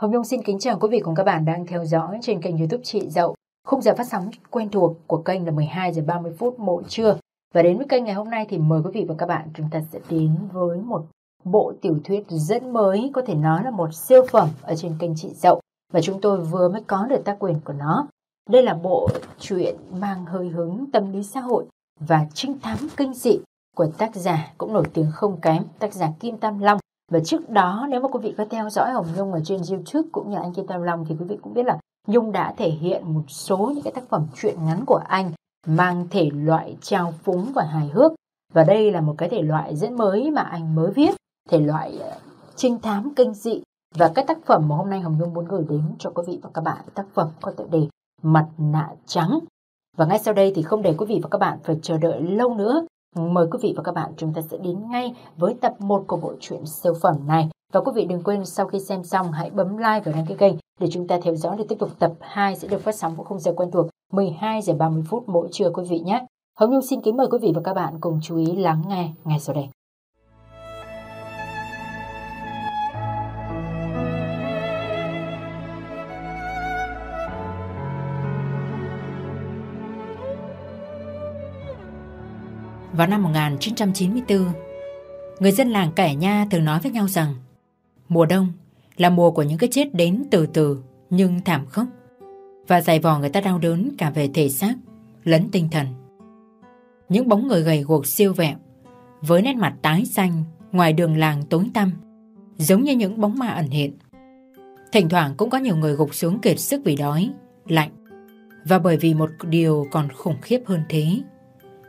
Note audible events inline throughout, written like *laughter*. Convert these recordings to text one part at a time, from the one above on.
Hồng Nhung xin kính chào quý vị cùng các bạn đang theo dõi trên kênh youtube Chị Dậu. Khung giờ phát sóng quen thuộc của kênh là 12 giờ 30 phút mỗi trưa. Và đến với kênh ngày hôm nay thì mời quý vị và các bạn chúng ta sẽ đến với một bộ tiểu thuyết rất mới, có thể nói là một siêu phẩm ở trên kênh Chị Dậu. Và chúng tôi vừa mới có được tác quyền của nó. Đây là bộ truyện mang hơi hướng tâm lý xã hội và trinh thám kinh dị của tác giả cũng nổi tiếng không kém, tác giả Kim Tam Long và trước đó nếu mà quý vị có theo dõi Hồng Nhung ở trên YouTube cũng như anh Kim Tam Long thì quý vị cũng biết là Nhung đã thể hiện một số những cái tác phẩm truyện ngắn của anh mang thể loại trao phúng và hài hước. Và đây là một cái thể loại rất mới mà anh mới viết, thể loại ờ, trinh thám kinh dị. Và cái tác phẩm mà hôm nay Hồng Nhung muốn gửi đến cho quý vị và các bạn tác phẩm có tựa đề Mặt nạ trắng. Và ngay sau đây thì không để quý vị và các bạn phải chờ đợi lâu nữa Mời quý vị và các bạn chúng ta sẽ đến ngay với tập 1 của bộ truyện siêu phẩm này. Và quý vị đừng quên, sau khi xem xong, hãy bấm like và đăng ký kênh để chúng ta theo dõi để tiếp tục tập 2 sẽ được phát sóng vào khung giờ quen thuộc 12 giờ 30 phút mỗi trưa quý vị nhé. Hồng Nhung xin kính mời quý vị và các bạn cùng chú ý lắng nghe ngay sau đây. Vào năm 1994, người dân làng Kẻ Nha thường nói với nhau rằng mùa đông là mùa của những cái chết đến từ từ nhưng thảm khốc và dày vò người ta đau đớn cả về thể xác lẫn tinh thần. Những bóng người gầy guộc siêu vẹo với nét mặt tái xanh ngoài đường làng tối tăm giống như những bóng ma ẩn hiện. Thỉnh thoảng cũng có nhiều người gục xuống kiệt sức vì đói, lạnh và bởi vì một điều còn khủng khiếp hơn thế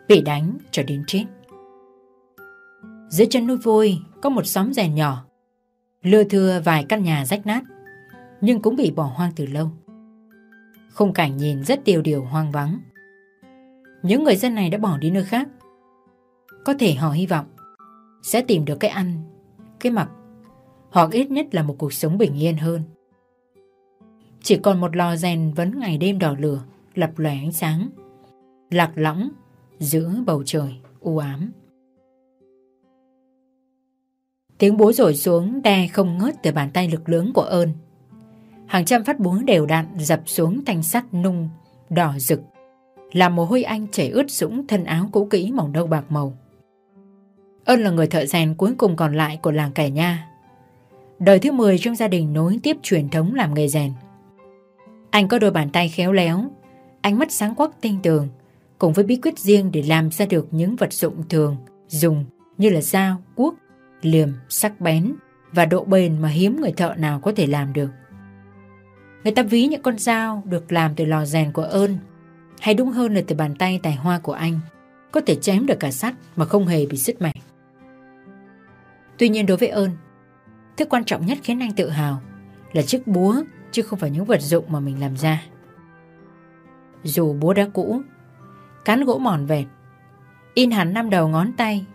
bị đánh cho đến chết. Dưới chân núi vôi có một xóm rèn nhỏ, lưa thưa vài căn nhà rách nát, nhưng cũng bị bỏ hoang từ lâu. Khung cảnh nhìn rất tiêu điều hoang vắng. Những người dân này đã bỏ đi nơi khác. Có thể họ hy vọng sẽ tìm được cái ăn, cái mặc, hoặc ít nhất là một cuộc sống bình yên hơn. Chỉ còn một lò rèn vẫn ngày đêm đỏ lửa, lập lòe ánh sáng, lạc lõng giữa bầu trời u ám. Tiếng búa rổi xuống đe không ngớt từ bàn tay lực lưỡng của ơn. Hàng trăm phát búa đều đạn dập xuống thanh sắt nung, đỏ rực. Làm mồ hôi anh chảy ướt sũng thân áo cũ kỹ màu nâu bạc màu. Ơn là người thợ rèn cuối cùng còn lại của làng Cải Nha. Đời thứ 10 trong gia đình nối tiếp truyền thống làm nghề rèn. Anh có đôi bàn tay khéo léo, ánh mắt sáng quắc tinh tường, cùng với bí quyết riêng để làm ra được những vật dụng thường dùng như là dao, cuốc, liềm, sắc bén và độ bền mà hiếm người thợ nào có thể làm được. Người ta ví những con dao được làm từ lò rèn của ơn hay đúng hơn là từ bàn tay tài hoa của anh có thể chém được cả sắt mà không hề bị sứt mẻ. Tuy nhiên đối với ơn thứ quan trọng nhất khiến anh tự hào là chiếc búa chứ không phải những vật dụng mà mình làm ra. Dù búa đã cũ Cán gỗ mòn vẹt In hẳn năm đầu ngón tay.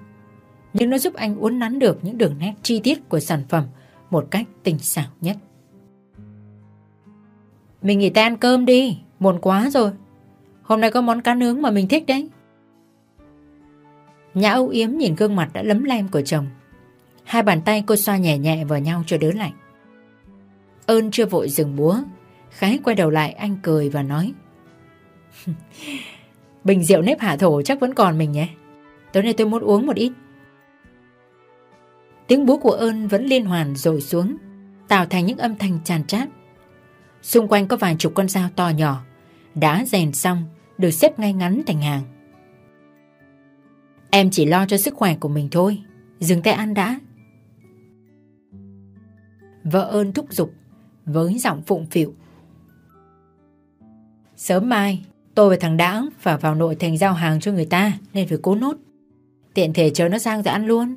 Nhưng nó giúp anh uốn nắn được những đường nét chi tiết của sản phẩm Một cách tinh xảo nhất. Mình nghỉ tay ăn cơm đi, Muộn quá rồi. Hôm nay có món cá nướng mà mình thích đấy. Nhã âu yếm nhìn gương mặt đã lấm lem của chồng. Hai bàn tay cô xoa nhẹ nhẹ vào nhau cho đỡ lạnh. Ơn chưa vội dừng búa, Khái quay đầu lại anh cười và nói *laughs* Bình rượu nếp hạ thổ chắc vẫn còn mình nhé. Tối nay tôi muốn uống một ít. Tiếng búa của ơn vẫn liên hoàn rồi xuống, Tạo thành những âm thanh tràn trát. Xung quanh có vài chục con dao to nhỏ, Đã rèn xong, Được xếp ngay ngắn thành hàng. Em chỉ lo cho sức khỏe của mình thôi, Dừng tay ăn đã. Vợ ơn thúc giục Với giọng phụng phịu. Sớm mai Tôi và thằng Đãng phải vào nội thành giao hàng cho người ta nên phải cố nốt. Tiện thể chờ nó sang rồi ăn luôn.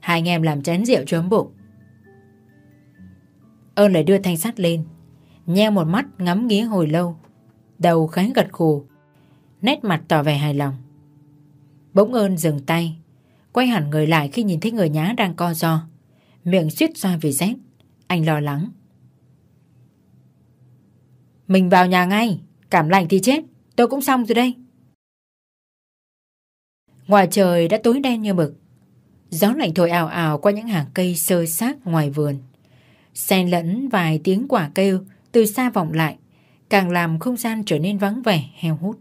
Hai anh em làm chén rượu cho ấm bụng. Ơn lại đưa thanh sắt lên, nheo một mắt ngắm nghía hồi lâu. Đầu khá gật khù. nét mặt tỏ vẻ hài lòng. Bỗng ơn dừng tay, quay hẳn người lại khi nhìn thấy người nhá đang co do. Miệng suýt xoa vì rét, anh lo lắng. Mình vào nhà ngay, cảm lạnh thì chết. Tôi cũng xong rồi đây. Ngoài trời đã tối đen như mực. Gió lạnh thổi ảo ảo qua những hàng cây sơ sát ngoài vườn. xen lẫn vài tiếng quả kêu từ xa vọng lại, càng làm không gian trở nên vắng vẻ, heo hút.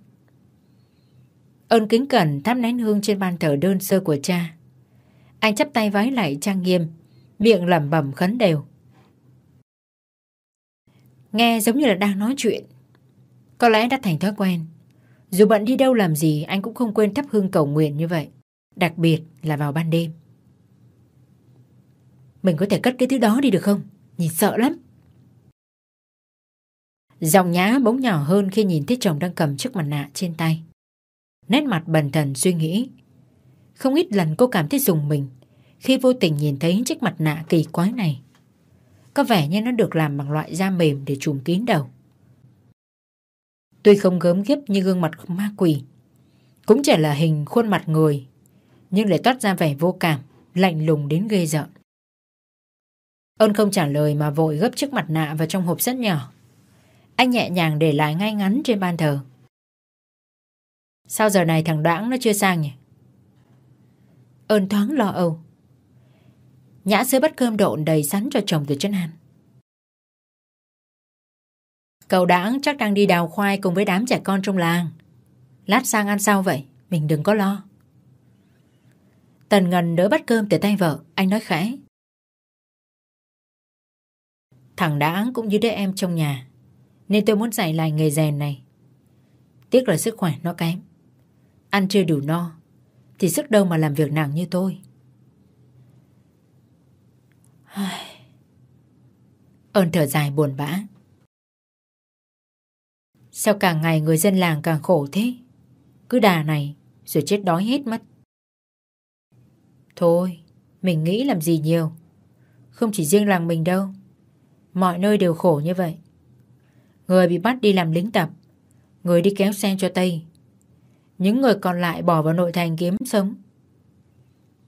Ơn kính cẩn thắp nén hương trên bàn thờ đơn sơ của cha. Anh chắp tay vái lại trang nghiêm, miệng lẩm bẩm khấn đều. Nghe giống như là đang nói chuyện. Có lẽ đã thành thói quen. Dù bận đi đâu làm gì, anh cũng không quên thắp hương cầu nguyện như vậy. Đặc biệt là vào ban đêm. Mình có thể cất cái thứ đó đi được không? Nhìn sợ lắm. Giọng nhã bỗng nhỏ hơn khi nhìn thấy chồng đang cầm chiếc mặt nạ trên tay. Nét mặt bần thần suy nghĩ. Không ít lần cô cảm thấy dùng mình khi vô tình nhìn thấy chiếc mặt nạ kỳ quái này. Có vẻ như nó được làm bằng loại da mềm để trùm kín đầu. Tuy không gớm ghiếp như gương mặt ma quỷ, cũng chỉ là hình khuôn mặt người, nhưng lại toát ra vẻ vô cảm, lạnh lùng đến ghê rợn. Ơn không trả lời mà vội gấp chiếc mặt nạ vào trong hộp rất nhỏ. Anh nhẹ nhàng để lại ngay ngắn trên ban thờ. Sao giờ này thằng Đãng nó chưa sang nhỉ? Ơn thoáng lo âu. Nhã sữa bắt cơm độn đầy sắn cho chồng từ chân ăn. Cậu Đãng chắc đang đi đào khoai cùng với đám trẻ con trong làng. Lát sang ăn sao vậy, mình đừng có lo. Tần Ngân đỡ bắt cơm từ tay vợ, anh nói khẽ. Thằng Đãng cũng như đứa em trong nhà, nên tôi muốn dạy lại nghề rèn này. Tiếc là sức khỏe nó kém. Ăn chưa đủ no, thì sức đâu mà làm việc nặng như tôi. Ơn thở dài buồn bã. Sao càng ngày người dân làng càng khổ thế? Cứ đà này rồi chết đói hết mất. Thôi, mình nghĩ làm gì nhiều. Không chỉ riêng làng mình đâu. Mọi nơi đều khổ như vậy. Người bị bắt đi làm lính tập, người đi kéo xe cho Tây. Những người còn lại bỏ vào nội thành kiếm sống.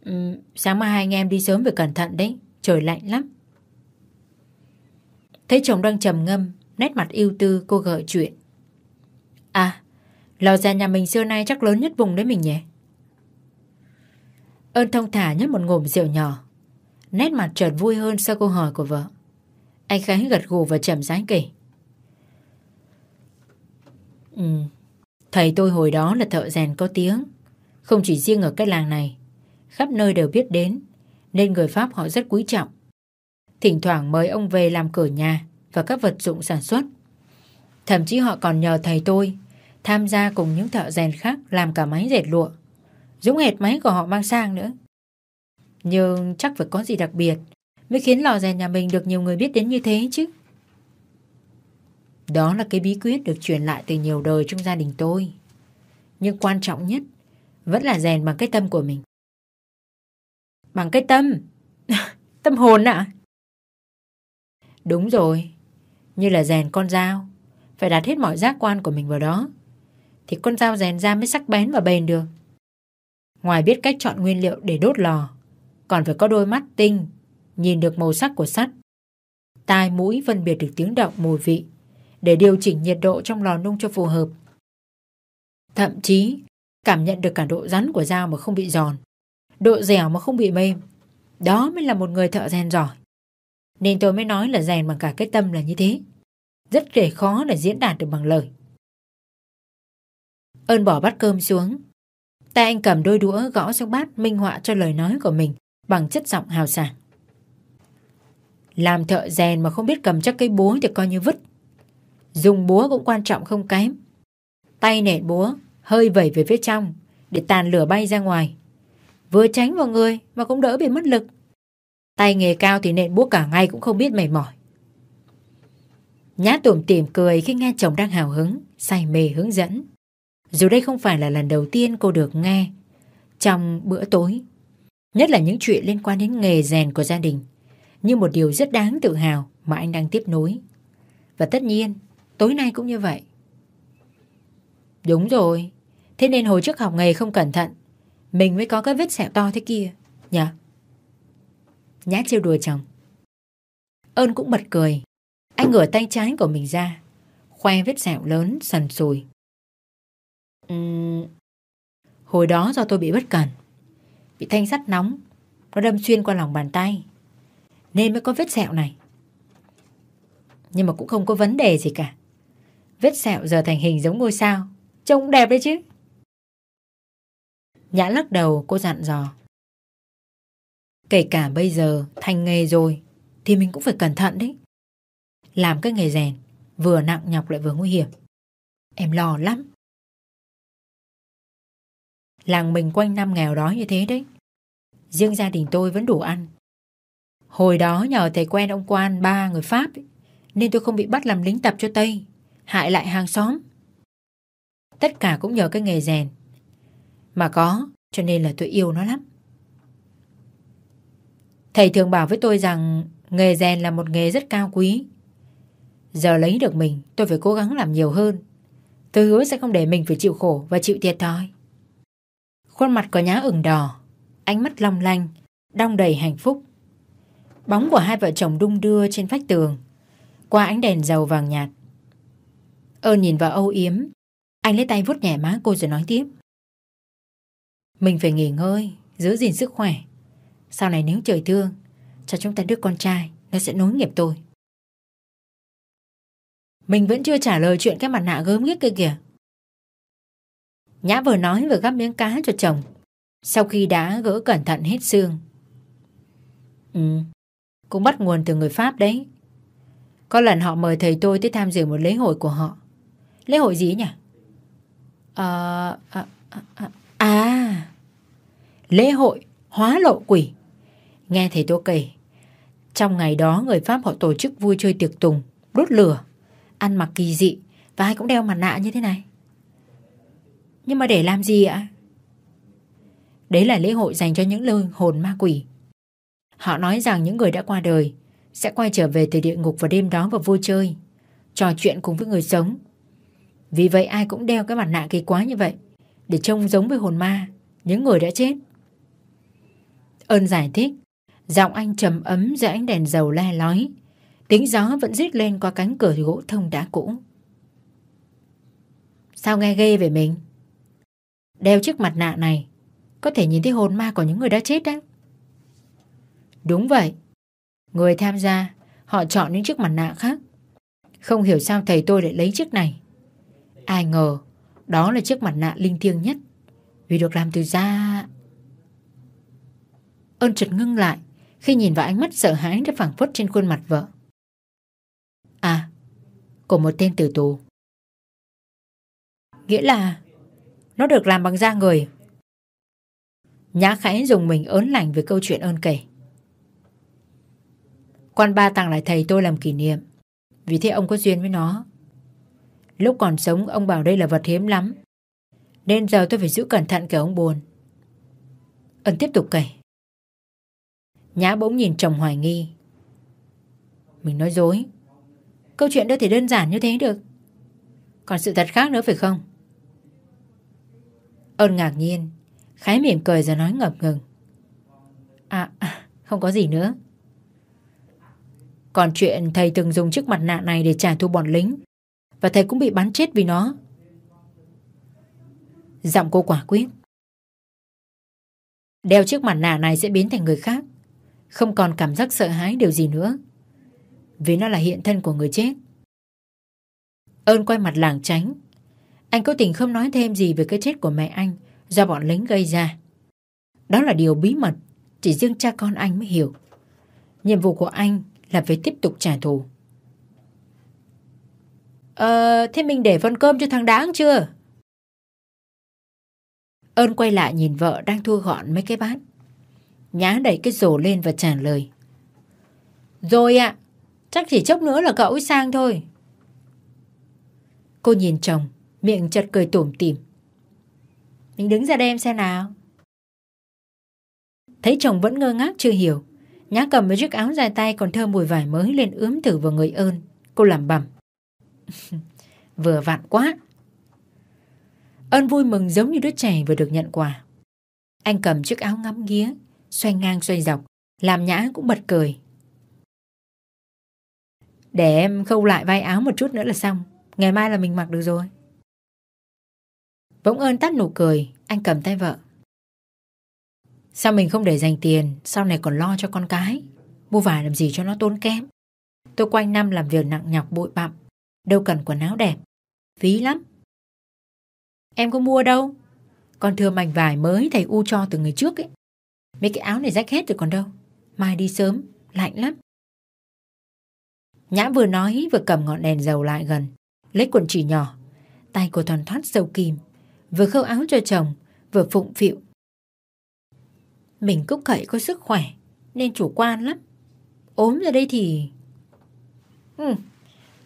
Ừ, sáng mai hai anh em đi sớm phải cẩn thận đấy, trời lạnh lắm. Thấy chồng đang trầm ngâm, nét mặt yêu tư cô gợi chuyện. À, lò già nhà mình xưa nay chắc lớn nhất vùng đấy mình nhỉ? Ơn thông thả nhấp một ngụm rượu nhỏ. Nét mặt chợt vui hơn sau câu hỏi của vợ. Anh Khánh gật gù và chậm rãi kể. Ừ, thầy tôi hồi đó là thợ rèn có tiếng. Không chỉ riêng ở cái làng này, khắp nơi đều biết đến, nên người Pháp họ rất quý trọng. Thỉnh thoảng mời ông về làm cửa nhà và các vật dụng sản xuất. Thậm chí họ còn nhờ thầy tôi tham gia cùng những thợ rèn khác làm cả máy dệt lụa. Giống hệt máy của họ mang sang nữa. Nhưng chắc phải có gì đặc biệt mới khiến lò rèn nhà mình được nhiều người biết đến như thế chứ. Đó là cái bí quyết được truyền lại từ nhiều đời trong gia đình tôi. Nhưng quan trọng nhất vẫn là rèn bằng cái tâm của mình. Bằng cái tâm? *laughs* tâm hồn ạ? Đúng rồi. Như là rèn con dao. Phải đặt hết mọi giác quan của mình vào đó. Thì con dao rèn ra mới sắc bén và bền được. Ngoài biết cách chọn nguyên liệu để đốt lò, còn phải có đôi mắt tinh, nhìn được màu sắc của sắt. Tai mũi phân biệt được tiếng động mùi vị để điều chỉnh nhiệt độ trong lò nung cho phù hợp. Thậm chí, cảm nhận được cả độ rắn của dao mà không bị giòn, độ dẻo mà không bị mềm. Đó mới là một người thợ rèn giỏi. Nên tôi mới nói là rèn bằng cả cái tâm là như thế. Rất kể khó để diễn đạt được bằng lời. Ơn bỏ bát cơm xuống. Tay anh cầm đôi đũa gõ xuống bát minh họa cho lời nói của mình bằng chất giọng hào sảng. Làm thợ rèn mà không biết cầm chắc cây búa thì coi như vứt. Dùng búa cũng quan trọng không kém. Tay nện búa, hơi vẩy về phía trong để tàn lửa bay ra ngoài. Vừa tránh vào người mà cũng đỡ bị mất lực. Tay nghề cao thì nện búa cả ngày cũng không biết mệt mỏi. Nhã tủm tỉm cười khi nghe chồng đang hào hứng, say mê hướng dẫn. Dù đây không phải là lần đầu tiên cô được nghe trong bữa tối. Nhất là những chuyện liên quan đến nghề rèn của gia đình. Như một điều rất đáng tự hào mà anh đang tiếp nối. Và tất nhiên, tối nay cũng như vậy. Đúng rồi, thế nên hồi trước học nghề không cẩn thận, mình mới có cái vết sẹo to thế kia, nhá Nhã trêu đùa chồng. Ơn cũng bật cười. Anh ngửa tay trái của mình ra, khoe vết sẹo lớn sần sùi. Uhm, hồi đó do tôi bị bất cẩn, bị thanh sắt nóng, nó đâm xuyên qua lòng bàn tay, nên mới có vết sẹo này. Nhưng mà cũng không có vấn đề gì cả. Vết sẹo giờ thành hình giống ngôi sao. Trông đẹp đấy chứ. Nhã lắc đầu cô dặn dò. Kể cả bây giờ thành nghề rồi thì mình cũng phải cẩn thận đấy. Làm cái nghề rèn vừa nặng nhọc lại vừa nguy hiểm. Em lo lắm. Làng mình quanh năm nghèo đói như thế đấy. Riêng gia đình tôi vẫn đủ ăn. Hồi đó nhờ thầy quen ông quan ba người Pháp ấy, nên tôi không bị bắt làm lính tập cho Tây, hại lại hàng xóm. Tất cả cũng nhờ cái nghề rèn. Mà có, cho nên là tôi yêu nó lắm. Thầy thường bảo với tôi rằng nghề rèn là một nghề rất cao quý. Giờ lấy được mình, tôi phải cố gắng làm nhiều hơn. Tôi hứa sẽ không để mình phải chịu khổ và chịu thiệt thòi. Khuôn mặt có nhá ửng đỏ, ánh mắt long lanh, đong đầy hạnh phúc. Bóng của hai vợ chồng đung đưa trên vách tường, qua ánh đèn dầu vàng nhạt. Ơn nhìn vào âu yếm, anh lấy tay vuốt nhẹ má cô rồi nói tiếp. Mình phải nghỉ ngơi, giữ gìn sức khỏe. Sau này nếu trời thương, cho chúng ta đứa con trai, nó sẽ nối nghiệp tôi. Mình vẫn chưa trả lời chuyện cái mặt nạ gớm ghiếc kia kìa. Nhã vừa nói vừa gắp miếng cá cho chồng. Sau khi đã gỡ cẩn thận hết xương. Ừ Cũng bắt nguồn từ người Pháp đấy. Có lần họ mời thầy tôi tới tham dự một lễ hội của họ. Lễ hội gì nhỉ? À, à, à, à. Lễ hội hóa lộ quỷ. Nghe thầy tôi kể Trong ngày đó người Pháp họ tổ chức vui chơi tiệc tùng Đốt lửa Ăn mặc kỳ dị Và ai cũng đeo mặt nạ như thế này nhưng mà để làm gì ạ? Đấy là lễ hội dành cho những linh hồn ma quỷ. Họ nói rằng những người đã qua đời sẽ quay trở về từ địa ngục vào đêm đó và vui chơi, trò chuyện cùng với người sống. Vì vậy ai cũng đeo cái mặt nạ kỳ quá như vậy để trông giống với hồn ma, những người đã chết. Ơn giải thích, giọng anh trầm ấm dưới ánh đèn dầu le lói, tiếng gió vẫn rít lên qua cánh cửa gỗ thông đá cũ. Sao nghe ghê về mình? Đeo chiếc mặt nạ này. Có thể nhìn thấy hồn ma của những người đã chết đấy. Đúng vậy. Người tham gia, Họ chọn những chiếc mặt nạ khác. Không hiểu sao thầy tôi lại lấy chiếc này. Ai ngờ, Đó là chiếc mặt nạ linh thiêng nhất. Vì được làm từ da. Ơn trượt ngưng lại Khi nhìn vào ánh mắt sợ hãi đã phảng phất trên khuôn mặt vợ. À Của một tên tử tù. Nghĩa là nó được làm bằng da người. Nhã khẽ dùng mình ớn lành về câu chuyện ơn kể. Quan ba tặng lại thầy tôi làm kỷ niệm. Vì thế ông có duyên với nó. Lúc còn sống, ông bảo đây là vật hiếm lắm. Nên giờ tôi phải giữ cẩn thận kẻ ông buồn. Ân tiếp tục kể. Nhã bỗng nhìn chồng hoài nghi. Mình nói dối. Câu chuyện đâu thể đơn giản như thế được. Còn sự thật khác nữa phải không? Ơn ngạc nhiên. Khái mỉm cười rồi nói ngập ngừng. À, à, không có gì nữa. Còn chuyện thầy từng dùng chiếc mặt nạ này để trả thù bọn lính Và thầy cũng bị bắn chết vì nó. Giọng cô quả quyết. Đeo chiếc mặt nạ này sẽ biến thành người khác. Không còn cảm giác sợ hãi điều gì nữa. Vì nó là hiện thân của người chết. Ơn quay mặt làng tránh anh cố tình không nói thêm gì về cái chết của mẹ anh do bọn lính gây ra. Đó là điều bí mật, chỉ riêng cha con anh mới hiểu. Nhiệm vụ của anh là phải tiếp tục trả thù. Ờ, thế mình để phần cơm cho thằng đáng chưa? Ơn quay lại nhìn vợ đang thua gọn mấy cái bát. Nhá đẩy cái rổ lên và trả lời. Rồi ạ, chắc chỉ chốc nữa là cậu ấy sang thôi. Cô nhìn chồng, Miệng chật cười tủm tỉm. Mình đứng ra đây em xem nào. Thấy chồng vẫn ngơ ngác chưa hiểu. Nhã cầm với chiếc áo dài tay còn thơm mùi vải mới lên ướm thử vào người ơn. Cô làm bầm. *laughs* Vừa vặn quá. Ơn vui mừng giống như đứa trẻ vừa được nhận quà. Anh cầm chiếc áo ngắm nghía, xoay ngang xoay dọc, làm nhã cũng bật cười. Để em khâu lại vai áo một chút nữa là xong. Ngày mai là mình mặc được rồi. Bỗng ơn tắt nụ cười Anh cầm tay vợ Sao mình không để dành tiền Sau này còn lo cho con cái Mua vải làm gì cho nó tốn kém Tôi quanh năm làm việc nặng nhọc bụi bặm, đâu cần quần áo đẹp. Phí lắm. Em có mua đâu. còn thừa mảnh vải mới thầy U cho từ người trước ấy. Mấy cái áo này rách hết rồi còn đâu. Mai đi sớm, lạnh lắm. Nhã vừa nói vừa cầm ngọn đèn dầu lại gần, lấy quần chỉ nhỏ. Tay cô thoăn thoát sâu kìm, vừa khâu áo cho chồng, vừa phụng phịu. Mình cúc cậy có sức khỏe, nên chủ quan lắm. ốm ra đây thì... Ừ,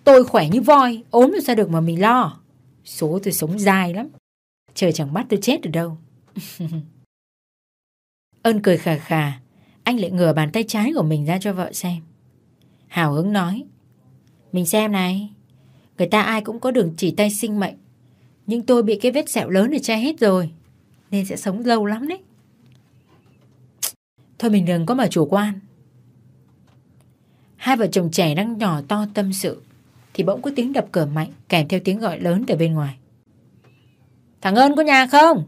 tôi khỏe như voi, ốm rồi sao được mà mình lo. Số tôi sống dài lắm. Trời chẳng bắt tôi chết được đâu. *laughs* Ơn cười khà khà, anh lại ngửa bàn tay trái của mình ra cho vợ xem. Hào hứng nói. Mình xem này, người ta ai cũng có đường chỉ tay sinh mệnh. Nhưng tôi bị cái vết sẹo lớn để che hết rồi. Nên sẽ sống lâu lắm đấy. Thôi mình đừng có mà chủ quan. Hai vợ chồng trẻ đang nhỏ to tâm sự, thì bỗng có tiếng đập cửa mạnh, kèm theo tiếng gọi lớn từ bên ngoài. Thằng Ơn có nhà không?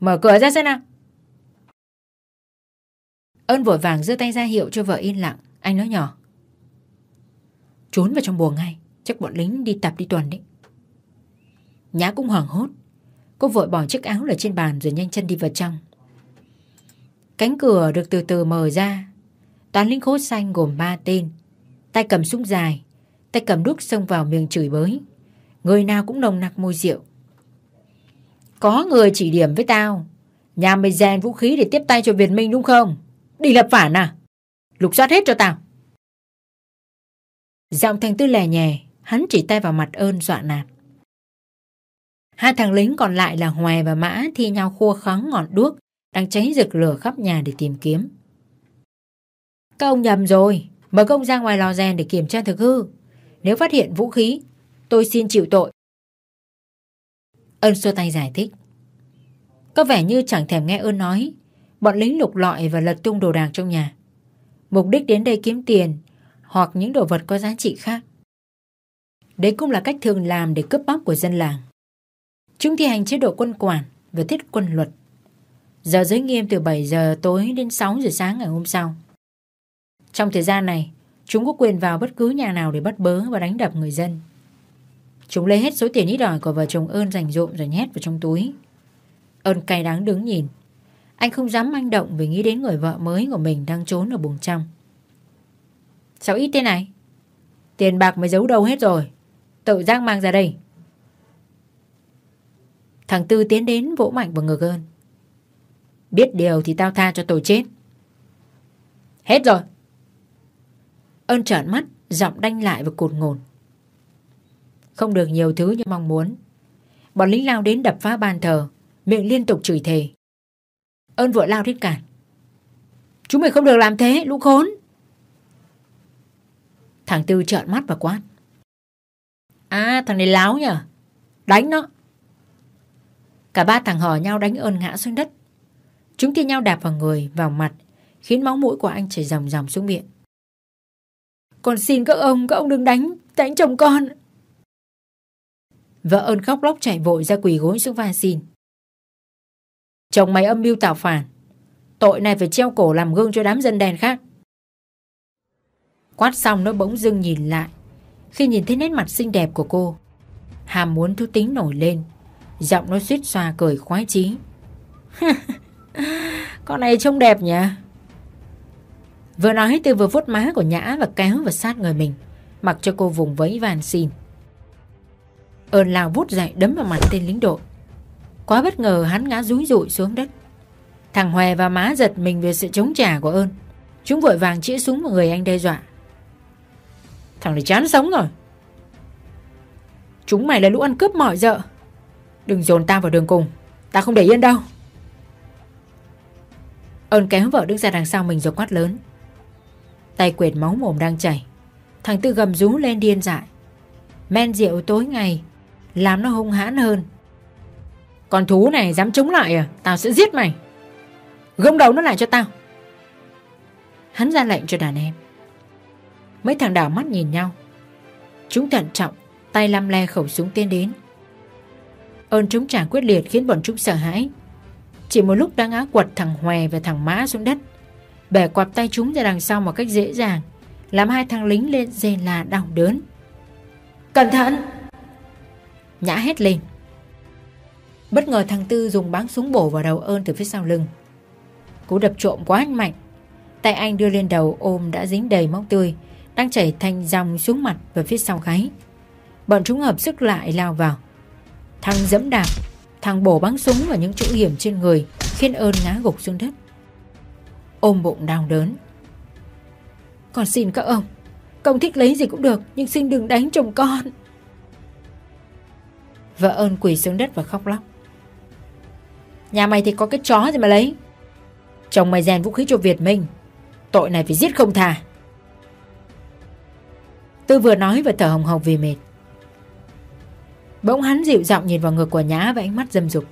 Mở cửa ra xem nào. Ơn vội vàng giơ tay ra hiệu cho vợ yên lặng. Anh nói nhỏ. Trốn vào trong buồng ngay. Chắc bọn lính đi tập đi tuần đấy. Nhã cũng hoảng hốt. Cô vội bỏ chiếc áo ở trên bàn rồi nhanh chân đi vào trong. Cánh cửa được từ từ mở ra. Toán lính khố xanh gồm ba tên. Tay cầm súng dài. Tay cầm đuốc xông vào miệng chửi bới. Người nào cũng nồng nặc môi rượu. Có người chỉ điểm với tao. Nhà mày rèn vũ khí để tiếp tay cho Việt Minh đúng không? Đi lập phản à? Lục soát hết cho tao. Giọng thành tư lè nhè, hắn chỉ tay vào mặt ơn dọa nạt. Hai thằng lính còn lại là Hoài và Mã thi nhau khua khắng ngọn đuốc, đang cháy rực lửa khắp nhà để tìm kiếm. Các ông nhầm rồi, mời công ra ngoài lò rèn để kiểm tra thực hư. Nếu phát hiện vũ khí, tôi xin chịu tội. Ân xua tay giải thích. Có vẻ như chẳng thèm nghe ơn nói, bọn lính lục lọi và lật tung đồ đạc trong nhà. Mục đích đến đây kiếm tiền hoặc những đồ vật có giá trị khác. Đấy cũng là cách thường làm để cướp bóc của dân làng. Chúng thi hành chế độ quân quản và thiết quân luật. Giờ giới nghiêm từ 7 giờ tối đến 6 giờ sáng ngày hôm sau. Trong thời gian này, chúng có quyền vào bất cứ nhà nào để bắt bớ và đánh đập người dân. Chúng lấy hết số tiền ít ỏi của vợ chồng ơn dành dụm rồi nhét vào trong túi. Ơn cay đáng đứng nhìn. Anh không dám manh động vì nghĩ đến người vợ mới của mình đang trốn ở buồng trong. Sao ít thế này? Tiền bạc mới giấu đâu hết rồi. Tự giác mang ra đây. Thằng Tư tiến đến vỗ mạnh vào ngực ơn. Biết điều thì tao tha cho tôi chết. Hết rồi. Ơn trợn mắt, giọng đanh lại và cụt ngồn. Không được nhiều thứ như mong muốn. Bọn lính lao đến đập phá bàn thờ, miệng liên tục chửi thề. Ơn vội lao đến cản. Chúng mày không được làm thế, lũ khốn. Thằng Tư trợn mắt và quát. À thằng này láo nhở Đánh nó Cả ba thằng hò nhau đánh ơn ngã xuống đất. Chúng kia nhau đạp vào người, Vào mặt, Khiến máu mũi của anh chảy ròng ròng xuống miệng. Con xin các ông Các ông đừng đánh Đánh chồng con. Vợ ơn khóc lóc chạy vội ra quỳ gối xuống van xin. Chồng mày âm mưu tạo phản, Tội này phải treo cổ làm gương cho đám dân đen khác. Quát xong nó bỗng dưng nhìn lại, Khi nhìn thấy nét mặt xinh đẹp của cô, Hàm muốn thú tính nổi lên. Giọng nó suýt xoa cười khoái chí. *laughs* Con này trông đẹp nhỉ? Vừa nói từ vừa vuốt má của Nhã Và kéo vào sát người mình, Mặc cho cô vùng vẫy van xin. Ơn lao vút dậy đấm vào mặt tên lính đội. Quá bất ngờ hắn ngã rúi rụi xuống đất. Thằng Hòe và má giật mình về sự chống trả của ơn. Chúng vội vàng chĩa súng vào người anh đe dọa. Thằng này chán sống rồi. Chúng mày là lũ ăn cướp mọi dợ Đừng dồn ta vào đường cùng. Ta không để yên đâu. Ơn kéo vợ đứng ra đằng sau mình rồi quát lớn. Tay quệt máu mồm đang chảy. Thằng Tư gầm rú lên điên dại. Men rượu tối ngày, Làm nó hung hãn hơn. Con thú này dám chống lại à? Tao sẽ giết mày. Gông đầu nó lại cho tao. Hắn ra lệnh cho đàn em. Mấy thằng đảo mắt nhìn nhau. Chúng thận trọng, Tay lăm le khẩu súng tiến đến. Ơn chúng trả quyết liệt khiến bọn chúng sợ hãi. Chỉ một lúc đang ngã quật thằng Hòe và thằng Mã xuống đất. Bẻ quặp tay chúng ra đằng sau một cách dễ dàng, Làm hai thằng lính lên dê là đau đớn. Cẩn thận! Nhã hét lên. Bất ngờ thằng Tư dùng báng súng bổ vào đầu ơn từ phía sau lưng. Cú đập trộm quá mạnh, Tay anh đưa lên đầu ôm đã dính đầy máu tươi, Đang chảy thành dòng xuống mặt và phía sau gáy Bọn chúng hợp sức lại lao vào. Thằng dẫm đạp, Thằng bổ bắn súng vào những chỗ hiểm trên người, Khiến ơn ngã gục xuống đất. Ôm bụng đau đớn. Con xin các ông Công thích lấy gì cũng được, Nhưng xin đừng đánh chồng con. Vợ ơn quỳ xuống đất và khóc lóc. Nhà mày thì có cái chó gì mà lấy? Chồng mày rèn vũ khí cho Việt Minh, Tội này phải giết không thà Tư vừa nói và thở hồng hộc vì mệt. Bỗng hắn dịu giọng nhìn vào ngực của Nhã và ánh mắt dâm dục.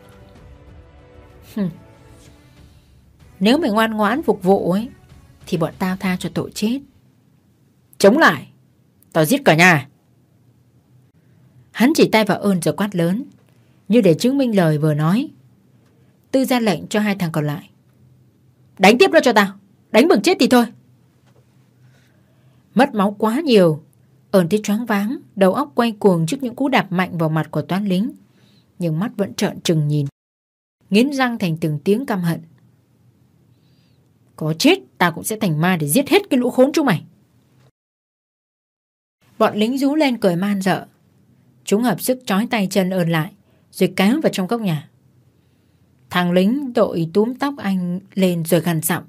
Nếu mày ngoan ngoãn phục vụ ấy, Thì bọn tao tha cho tội chết. Chống lại. Tao giết cả nhà. Hắn chỉ tay vào ơn rồi quát lớn, Như để chứng minh lời vừa nói. Tư ra lệnh cho hai thằng còn lại. Đánh tiếp nó cho tao. Đánh bừng chết thì thôi. Mất máu quá nhiều, Ơn thấy choáng váng. Đầu óc quay cuồng trước những cú đạp mạnh vào mặt của toán lính. Nhưng mắt vẫn trợn trừng nhìn. Nghiến răng thành từng tiếng căm hận. Có chết, ta cũng sẽ thành ma để giết hết cái lũ khốn chúng mày. Bọn lính rú lên cười man dợ. Chúng hợp sức trói tay chân ơn lại, Rồi kéo vào trong cốc nhà. Thằng lính đội túm tóc anh lên rồi gằn giọng.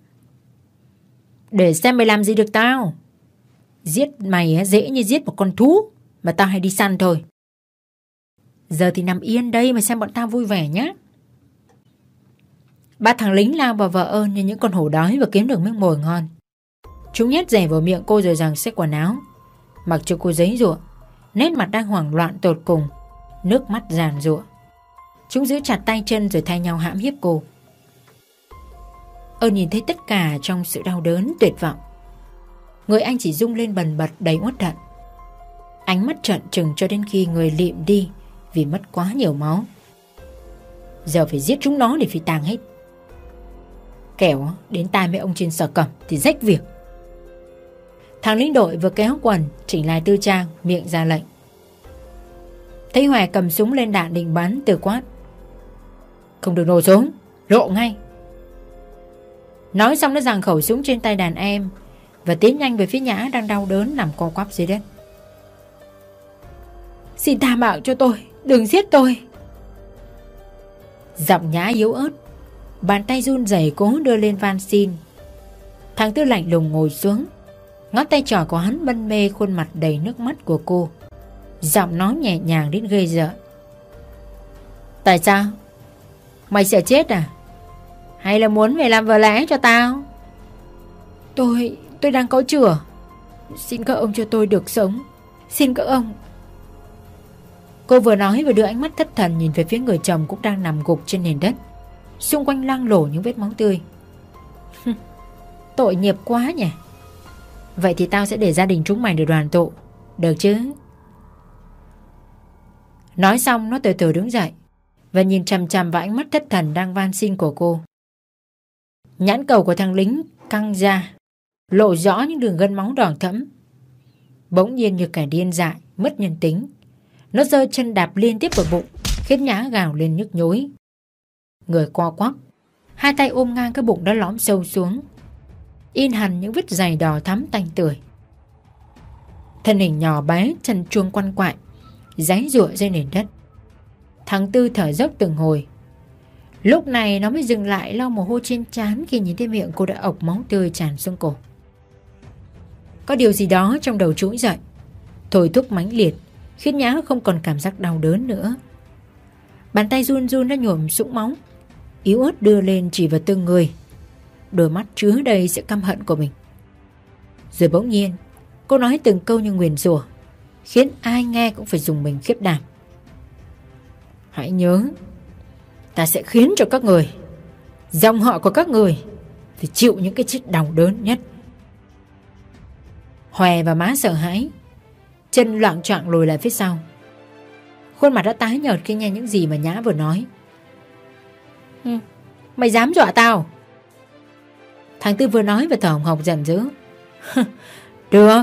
Để xem mày làm gì được tao. Giết mày dễ như giết một con thú. Mà tao hay đi săn thôi. Giờ thì nằm yên đây mà xem bọn tao vui vẻ nhé Ba thằng lính lao vào vợ ơn như những con hổ đói và kiếm được miếng mồi ngon. Chúng nhét rẻ vào miệng cô rồi rằng xếp quần áo. Mặc cho cô giấy ruộng, Nét mặt đang hoảng loạn tột cùng, Nước mắt giàn ruộng. Chúng giữ chặt tay chân rồi thay nhau hãm hiếp cô. Ơn nhìn thấy tất cả trong sự đau đớn tuyệt vọng. Người anh chỉ rung lên bần bật đầy uất hận. Ánh mắt trận trừng cho đến khi người liệm đi Vì mất quá nhiều máu. Giờ phải giết chúng nó để phi tàng hết. Kẻo đến tai mấy ông trên sở cẩm Thì rách việc. Thằng lính đội vừa kéo quần, Chỉnh lại tư trang, miệng ra lệnh. Thấy Hòa cầm súng lên đạn định bắn, từ quát. Không được nổ súng, Lộ ngay. Nói xong nó giằng khẩu súng trên tay đàn em Và tiến nhanh về phía Nhã đang đau đớn nằm co quắp dưới đất. Xin tha mạng cho tôi Đừng giết tôi Giọng Nhã yếu ớt Bàn tay run rẩy cố đưa lên van xin Thằng Tư lạnh lùng ngồi xuống Ngón tay trỏ của hắn bân mê khuôn mặt đầy nước mắt của cô Giọng nói nhẹ nhàng đến gây sợ Tại sao? Mày sợ chết à? Hay là muốn mày làm vợ lẽ cho tao? Tôi, tôi đang có chửa Xin các ông cho tôi được sống Xin các ông Cô vừa nói vừa đưa ánh mắt thất thần nhìn về phía người chồng cũng đang nằm gục trên nền đất. Xung quanh lang lổ những vết máu tươi. Tội nghiệp quá nhỉ. Vậy thì tao sẽ để gia đình chúng mày được đoàn tụ. Được chứ? Nói xong, nó từ từ đứng dậy Và nhìn chằm chằm vào ánh mắt thất thần đang van xin của cô. Nhãn cầu của thằng lính căng ra, Lộ rõ những đường gân máu đỏ thẫm. Bỗng nhiên như kẻ điên dại, Mất nhân tính. Nó giơ chân đạp liên tiếp vào bụng, Khiến nhã gào lên nhức nhối. Người co quắp. Hai tay ôm ngang cái bụng đã lõm sâu xuống. In hẳn những vết dày đỏ thắm tanh tưởi. Thân hình nhỏ bé, chân chuông quăn quại, Giấy rụa trên nền đất. Thằng Tư thở dốc từng hồi. Lúc này nó mới dừng lại lau mồ hôi trên trán Khi nhìn thấy miệng cô đã ọc máu tươi tràn xuống cổ. Có điều gì đó trong đầu trỗi dậy. Thôi thúc mãnh liệt. Khiến Nhã không còn cảm giác đau đớn nữa. Bàn tay run run đã nhuộm sũng máu. Yếu ớt đưa lên chỉ vào từng người. Đôi mắt chứa đầy sự căm hận của mình. Rồi bỗng nhiên, Cô nói từng câu như nguyền rủa, Khiến ai nghe cũng phải dùng mình khiếp đảm. Hãy nhớ, Ta sẽ khiến cho các người, Dòng họ của các người, Phải chịu những cái chết đau đớn nhất. Hòe và má sợ hãi Chân loạn trọng lùi lại phía sau. Khuôn mặt đã tái nhợt khi nghe những gì mà Nhã vừa nói. Ừ, Mày dám dọa tao? Thằng Tư vừa nói và thở hồng hộc giận dữ. *laughs* Được,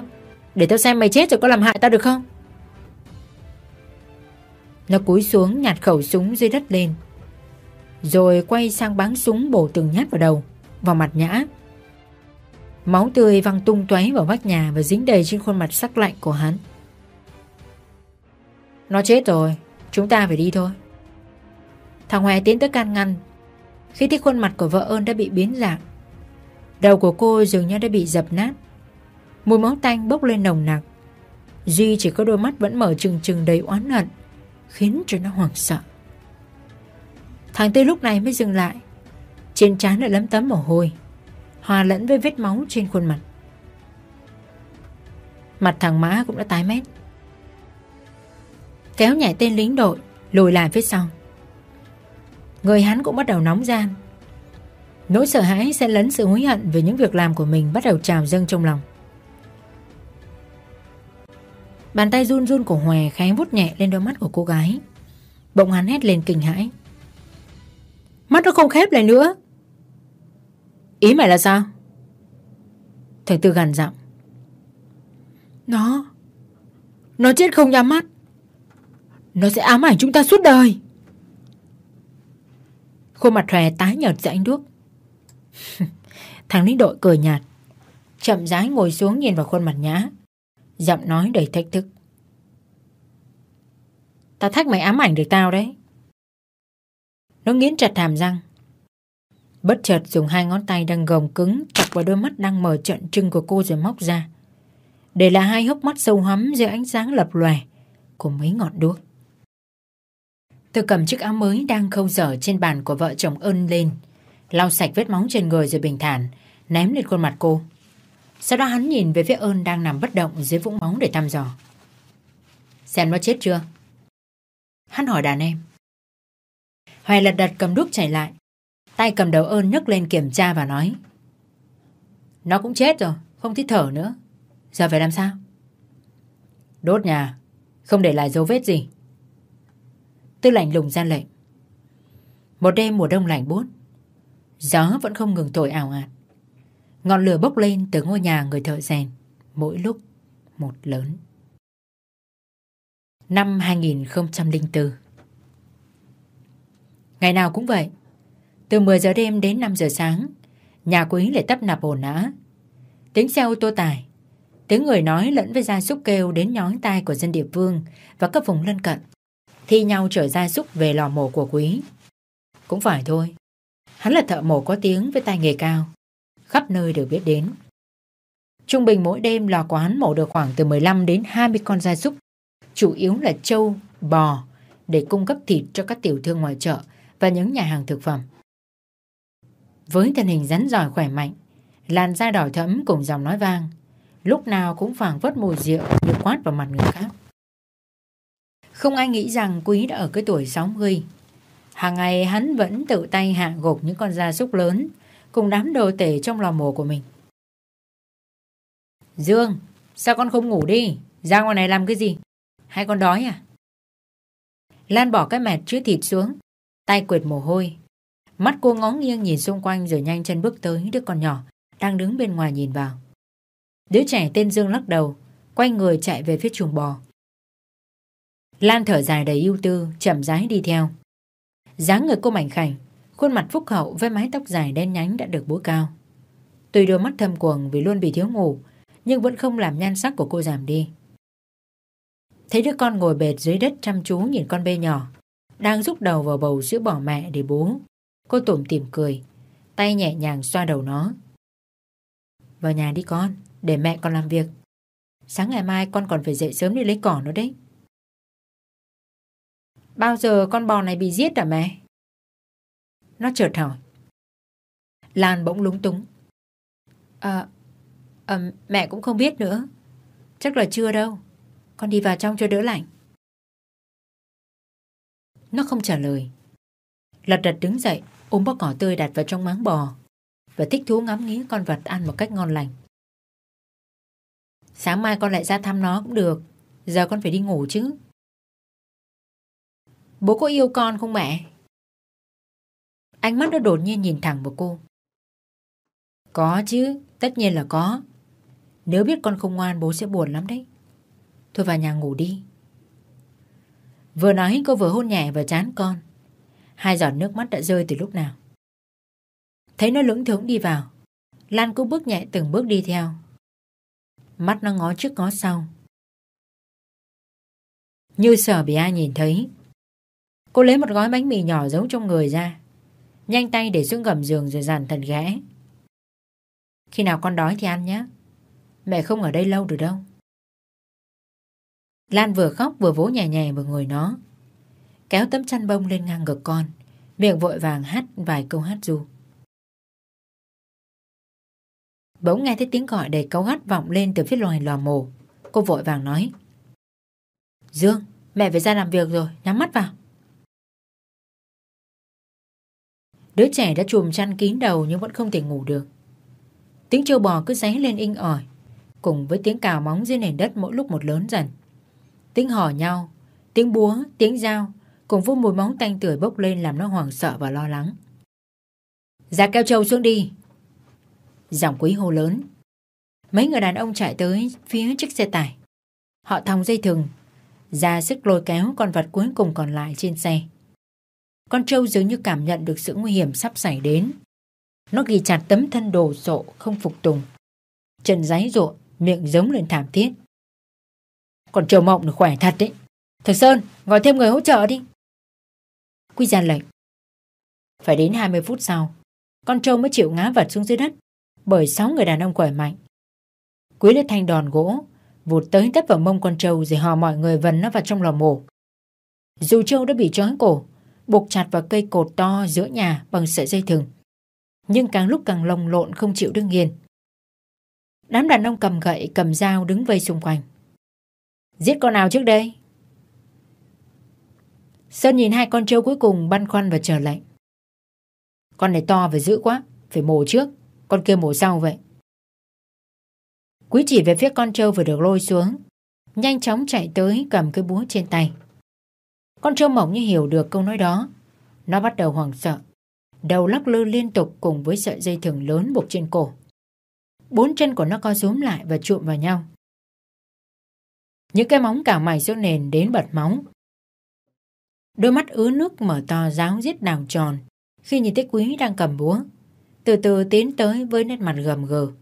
để tao xem mày chết rồi có làm hại tao được không? Nó cúi xuống nhặt khẩu súng dưới đất lên Rồi quay sang bắn súng bổ từng nhát vào đầu Vào mặt nhã. Máu tươi văng tung tóe vào vách nhà Và dính đầy trên khuôn mặt sắc lạnh của hắn nó chết rồi, Chúng ta phải đi thôi. Thằng Hoè tiến tới can ngăn. Khi thấy khuôn mặt của vợ ơn đã bị biến dạng, Đầu của cô dường như đã bị dập nát. Mùi máu tanh bốc lên nồng nặc. Duy chỉ có đôi mắt vẫn mở trừng trừng đầy oán hận, Khiến cho nó hoảng sợ. Thằng Tư lúc này mới dừng lại. Trên trán lại lấm tấm mồ hôi, Hòa lẫn với vết máu trên khuôn mặt. Mặt thằng Mã cũng đã tái mét. Kéo nhảy tên lính đội, Lùi lại phía sau. Người hắn cũng bắt đầu nóng gian. Nỗi sợ hãi sẽ lấn sự hối hận Về những việc làm của mình bắt đầu trào dâng trong lòng. Bàn tay run run của Hòe khẽ vút nhẹ lên đôi mắt của cô gái. Bỗng hắn hét lên kinh hãi. Mắt nó không khép lại nữa. Ý mày là sao? Thầy Tư gằn giọng. Nó Nó chết không nhắm mắt. Nó sẽ ám ảnh chúng ta suốt đời. Khuôn mặt Hòe tái nhợt giữa anh đuốc. *laughs* Thằng lính đội cười nhạt, Chậm rãi ngồi xuống nhìn vào khuôn mặt nhã, Giọng nói đầy thách thức. Tao thách mày ám ảnh được tao đấy. Nó nghiến chặt hàm răng, Bất chợt dùng hai ngón tay đang gồng cứng chặt vào đôi mắt đang mở trận trưng của cô rồi móc ra, Để là hai hốc mắt sâu hắm dưới ánh sáng lập lòe của mấy ngọn đuốc. Tôi cầm chiếc áo mới đang khâu dở trên bàn của vợ chồng ơn lên lau sạch vết móng trên người rồi bình thản ném lên khuôn mặt cô sau đó hắn nhìn về phía ơn đang nằm bất động dưới vũng máu để thăm dò. Xem nó chết chưa? Hắn hỏi đàn em. Hoài lật đật cầm đuốc chạy lại. Tay cầm đầu ơn nhấc lên kiểm tra và nói. Nó cũng chết rồi, không thích thở nữa. Giờ phải làm sao? Đốt nhà, không để lại dấu vết gì. Tư lạnh lùng ra lệnh. Một đêm mùa đông lạnh buốt. Gió vẫn không ngừng thổi ảo ạt. Ngọn lửa bốc lên từ ngôi nhà người thợ rèn, mỗi lúc một lớn. Năm 2004 Ngày nào cũng vậy, từ 10 giờ đêm đến 5 giờ sáng, nhà quý lại tấp nập ồn ã. Tiếng xe ô tô tải, tiếng người nói lẫn với gia súc kêu đến nhói tai của dân địa phương và các vùng lân cận, thi nhau chở gia súc về lò mổ của quý. Cũng phải thôi, hắn là thợ mổ có tiếng với tay nghề cao, khắp nơi đều biết đến. Trung bình mỗi đêm lò quán mổ được khoảng từ 15 đến 20 con gia súc, chủ yếu là trâu, bò, để cung cấp thịt cho các tiểu thương ngoài chợ và những nhà hàng thực phẩm. Với thân hình rắn giỏi khỏe mạnh, làn da đỏ thẫm cùng dòng nói vang, lúc nào cũng phảng phất mùi rượu như quát vào mặt người khác. Không ai nghĩ rằng Quý đã ở cái tuổi 60. Hàng ngày hắn vẫn tự tay hạ gục những con gia súc lớn cùng đám đồ tể trong lò mổ của mình. Dương, sao con không ngủ đi? Ra ngoài này làm cái gì? Hay con đói à? Lan bỏ cái mẹt chứa thịt xuống, tay quệt mồ hôi. Mắt cô ngó nghiêng nhìn xung quanh rồi nhanh chân bước tới đứa con nhỏ đang đứng bên ngoài nhìn vào. Đứa trẻ tên Dương lắc đầu, quay người chạy về phía chuồng bò. Lan thở dài đầy ưu tư, chậm rãi đi theo. dáng người cô mảnh khảnh, Khuôn mặt phúc hậu với mái tóc dài đen nhánh đã được búa cao. Tuy đôi mắt thâm quầng vì luôn bị thiếu ngủ, nhưng vẫn không làm nhan sắc của cô giảm đi. Thấy đứa con ngồi bệt dưới đất chăm chú nhìn con bê nhỏ, đang rúc đầu vào bầu sữa bỏ mẹ để bú. Cô tủm tỉm cười, tay nhẹ nhàng xoa đầu nó. Vào nhà đi con, để mẹ con làm việc. Sáng ngày mai con còn phải dậy sớm đi lấy cỏ nữa đấy. Bao giờ con bò này bị giết à mẹ? Nó chợt hỏi. Lan bỗng lúng túng. À, à, mẹ cũng không biết nữa. Chắc là chưa đâu. Con đi vào trong cho đỡ lạnh. Nó không trả lời. Lật đật đứng dậy, ôm bó cỏ tươi đặt vào trong máng bò và thích thú ngắm nghía con vật ăn một cách ngon lành. Sáng mai con lại ra thăm nó cũng được. Giờ con phải đi ngủ chứ. Bố có yêu con không mẹ? Ánh mắt nó đột nhiên nhìn thẳng vào cô. Có chứ, tất nhiên là có. Nếu biết con không ngoan bố sẽ buồn lắm đấy. Thôi vào nhà ngủ đi. Vừa nói cô vừa hôn nhẹ vào chán con. Hai giọt nước mắt đã rơi từ lúc nào. Thấy nó lững thững đi vào. Lan cũng bước nhẹ từng bước đi theo. Mắt nó ngó trước ngó sau. Như sợ bị ai nhìn thấy. Cô lấy một gói bánh mì nhỏ giấu trong người ra. Nhanh tay để xuống gầm giường rồi dàn thật ghẽ. Khi nào con đói thì ăn nhé. Mẹ không ở đây lâu được đâu. Lan vừa khóc vừa vỗ nhẹ nhẹ vào người nó. Kéo tấm chăn bông lên ngang ngực con. Miệng vội vàng hát vài câu hát ru. Bỗng nghe thấy tiếng gọi đầy câu hát vọng lên từ phía loài lò mổ. Cô vội vàng nói. Dương, mẹ phải ra làm việc rồi, nhắm mắt vào. Đứa trẻ đã chùm chăn kín đầu nhưng vẫn không thể ngủ được. Tiếng trâu bò cứ ré lên inh ỏi, cùng với tiếng cào móng dưới nền đất mỗi lúc một lớn dần. Tiếng hò nhau, tiếng búa, tiếng dao, cùng với mùi móng tanh tưởi bốc lên làm nó hoảng sợ và lo lắng. Ra keo trâu xuống đi. Giọng quý hô lớn. Mấy người đàn ông chạy tới phía chiếc xe tải. Họ thòng dây thừng, ra sức lôi kéo con vật cuối cùng còn lại trên xe. Con trâu dường như cảm nhận được sự nguy hiểm sắp xảy đến. Nó ghi chặt tấm thân đồ sộ không phục tùng. Chân giấy rộ, miệng giống lên thảm thiết. Còn trâu mộng được khỏe thật đấy. Thằng Sơn, gọi thêm người hỗ trợ đi. Quy ra lệnh. Phải đến 20 phút sau, con trâu mới chịu ngã vật xuống dưới đất bởi sáu người đàn ông khỏe mạnh. Quý lấy thanh đòn gỗ, vụt tới tấp vào mông con trâu rồi hò mọi người vần nó vào trong lò mổ. Dù trâu đã bị trói cổ, buộc chặt vào cây cột to giữa nhà bằng sợi dây thừng. Nhưng càng lúc càng lồng lộn không chịu đứng yên. Đám đàn ông cầm gậy, cầm dao đứng vây xung quanh. Giết con nào trước đây? Sơn nhìn hai con trâu cuối cùng băn khoăn và chờ lệnh. Con này to và dữ quá, phải mổ trước, con kia mổ sau vậy. Quý chỉ về phía con trâu vừa được lôi xuống, nhanh chóng chạy tới cầm cái búa trên tay. Con trâu mỏng như hiểu được câu nói đó. Nó bắt đầu hoảng sợ. Đầu lắc lư liên tục cùng với sợi dây thừng lớn buộc trên cổ. Bốn chân của nó co rúm lại và trụm vào nhau. Những cái móng cả mày xuống nền đến bật móng Đôi mắt ứ nước mở to ráo giết đào tròn khi nhìn thấy quý đang cầm búa. Từ từ tiến tới với nét mặt gầm gừ.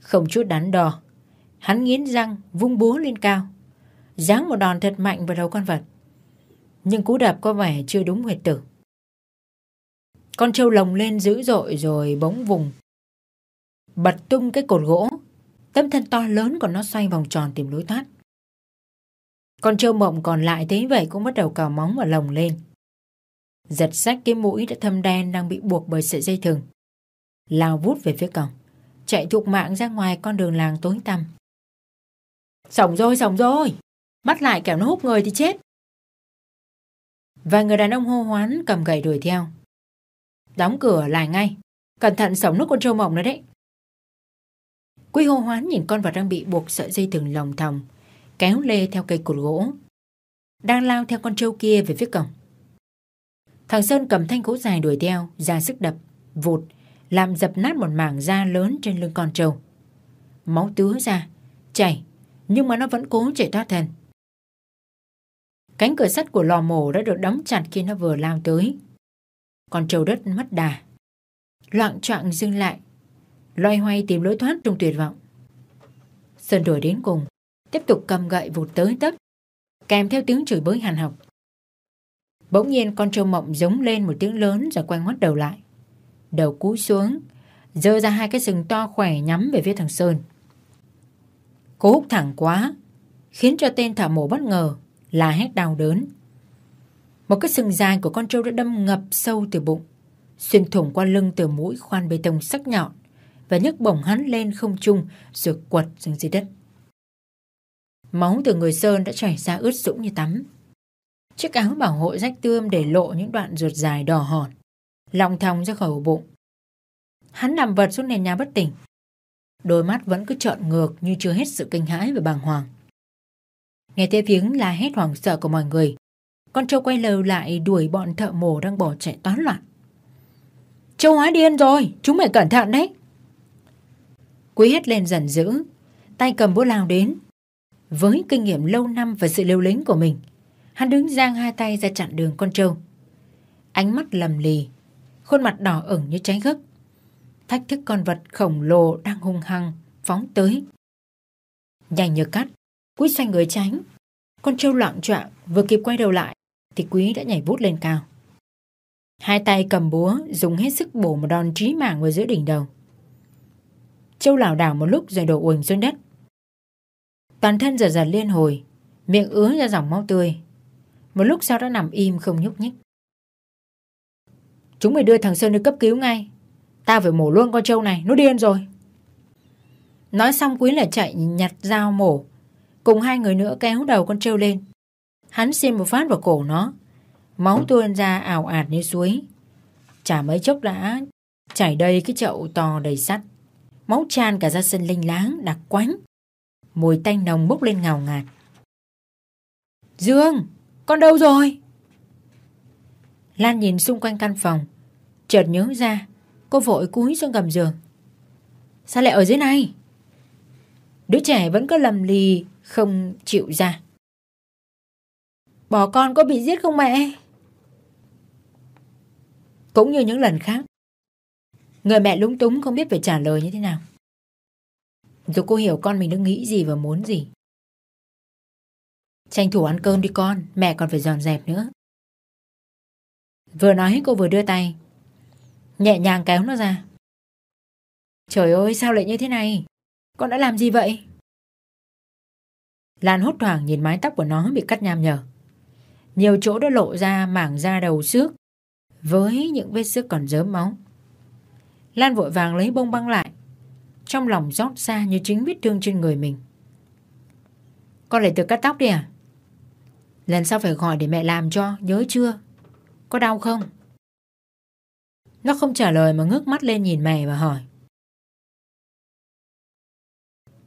Không chút đắn đo. Hắn nghiến răng vung búa lên cao. Giáng một đòn thật mạnh vào đầu con vật nhưng cú đạp có vẻ chưa đúng huyệt tử. Con trâu lồng lên dữ dội rồi bỗng vùng. Bật tung cái cột gỗ, tấm thân to lớn của nó xoay vòng tròn tìm lối thoát. Con trâu mộng còn lại thấy vậy cũng bắt đầu cào móng và lồng lên. Giật sách cái mũi đã thâm đen đang bị buộc bởi sợi dây thừng. Lao vút về phía cổng, chạy thục mạng ra ngoài con đường làng tối tăm. Sổng rồi, sổng rồi! Bắt lại kẻo nó hút người thì chết. Vài người đàn ông hô hoán cầm gậy đuổi theo. Đóng cửa lại ngay. Cẩn thận sống nước con trâu mộng nữa đấy. quý hô hoán nhìn con vật đang bị buộc sợi dây thừng lòng thòng, kéo lê theo cây cột gỗ. Đang lao theo con trâu kia về phía cổng. Thằng Sơn cầm thanh gỗ dài đuổi theo, ra sức đập, vụt, làm dập nát một mảng da lớn trên lưng con trâu. Máu tứa ra, chảy, nhưng mà nó vẫn cố chạy thoát thần Cánh cửa sắt của lò mổ đã được đóng chặt khi nó vừa lao tới. Con trâu đất mất đà. Loạn trọng dừng lại. Loay hoay tìm lối thoát trong tuyệt vọng. Sơn đuổi đến cùng. Tiếp tục cầm gậy vụt tới tấp. Kèm theo tiếng chửi bới hàn học. Bỗng nhiên con trâu mộng giống lên một tiếng lớn rồi quay ngoắt đầu lại. Đầu cú xuống. Dơ ra hai cái sừng to khỏe nhắm về phía thằng Sơn. Cú hút thẳng quá. Khiến cho tên thả mổ bất ngờ là hét đau đớn. Một cái sừng dài của con trâu đã đâm ngập sâu từ bụng, xuyên thủng qua lưng từ mũi khoan bê tông sắc nhọn và nhấc bổng hắn lên không trung rồi quật xuống dưới đất. Máu từ người Sơn đã chảy ra ướt sũng như tắm. Chiếc áo bảo hộ rách tươm để lộ những đoạn ruột dài đỏ hòn, lòng thòng ra khỏi ổ bụng. Hắn nằm vật xuống nền nhà bất tỉnh. Đôi mắt vẫn cứ trợn ngược như chưa hết sự kinh hãi và bàng hoàng. Nghe thấy tiếng la hét hoảng sợ của mọi người, con trâu quay lều lại đuổi bọn thợ mổ đang bỏ chạy toán loạn. Châu hóa điên rồi, chúng mày cẩn thận đấy. Quý hét lên giận dữ, tay cầm búa lao đến. Với kinh nghiệm lâu năm và sự liều lĩnh của mình, hắn đứng giang hai tay ra chặn đường con trâu. Ánh mắt lầm lì, khuôn mặt đỏ ửng như trái gấc. Thách thức con vật khổng lồ đang hung hăng, phóng tới. Nhanh như cắt, quý xoay người tránh. Con trâu loạn trọng vừa kịp quay đầu lại, thì quý đã nhảy vút lên cao. Hai tay cầm búa, dùng hết sức bổ một đòn trí mạng vào giữa đỉnh đầu. Châu lảo đảo một lúc rồi đổ uỳnh xuống đất. Toàn thân giật giật liên hồi, miệng ứa ra dòng máu tươi. Một lúc sau đã nằm im không nhúc nhích. Chúng mày đưa thằng Sơn đi cấp cứu ngay. Tao phải mổ luôn con trâu này, nó điên rồi. Nói xong Quý là chạy nhặt dao mổ, cùng hai người nữa kéo đầu con trâu lên. Hắn xin một phát vào cổ nó, máu tuôn ra ảo ạt như suối. Chả mấy chốc đã chảy đầy cái chậu to đầy sắt. Máu tràn cả ra sân linh láng đặc quánh. Mùi tanh nồng bốc lên ngào ngạt. Dương, con đâu rồi? Lan nhìn xung quanh căn phòng. Chợt nhớ ra, cô vội cúi xuống gầm giường. Sao lại ở dưới này? Đứa trẻ vẫn cứ lầm lì, không chịu ra. Bỏ con có bị giết không mẹ? Cũng như những lần khác, Người mẹ lúng túng không biết phải trả lời như thế nào. Dù cô hiểu con mình đang nghĩ gì và muốn gì. Tranh thủ ăn cơm đi con, mẹ còn phải dọn dẹp nữa. Vừa nói cô vừa đưa tay, nhẹ nhàng kéo nó ra. Trời ơi sao lại như thế này? Con đã làm gì vậy? Lan hốt hoảng nhìn mái tóc của nó bị cắt nham nhở. Nhiều chỗ đã lộ ra mảng da đầu xước với những vết xước còn dớm máu. Lan vội vàng lấy bông băng lại. Trong lòng rót xa như chính vết thương trên người mình. Con lại tự cắt tóc đi à? Lần sau phải gọi để mẹ làm cho, Nhớ chưa? Có đau không? Nó không trả lời mà ngước mắt lên nhìn mẹ và hỏi.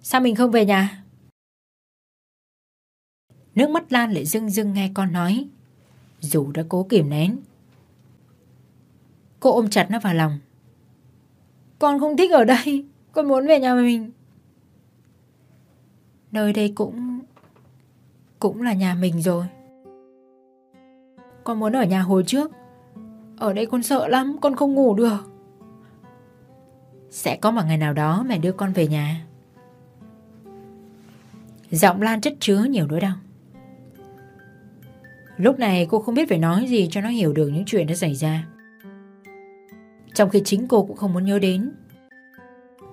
Sao mình không về nhà? Nước mắt Lan lại rưng rưng nghe con nói. Dù đã cố kìm nén. Cô ôm chặt nó vào lòng. Con không thích ở đây. Con muốn về nhà mình. Nơi đây cũng Cũng là nhà mình rồi. Con muốn ở nhà hồi trước. Ở đây con sợ lắm, Con không ngủ được. Sẽ có một ngày nào đó mẹ đưa con về nhà. Giọng Lan chất chứa nhiều nỗi đau. Lúc này cô không biết phải nói gì cho nó hiểu được những chuyện đã xảy ra trong khi chính cô cũng không muốn nhớ đến,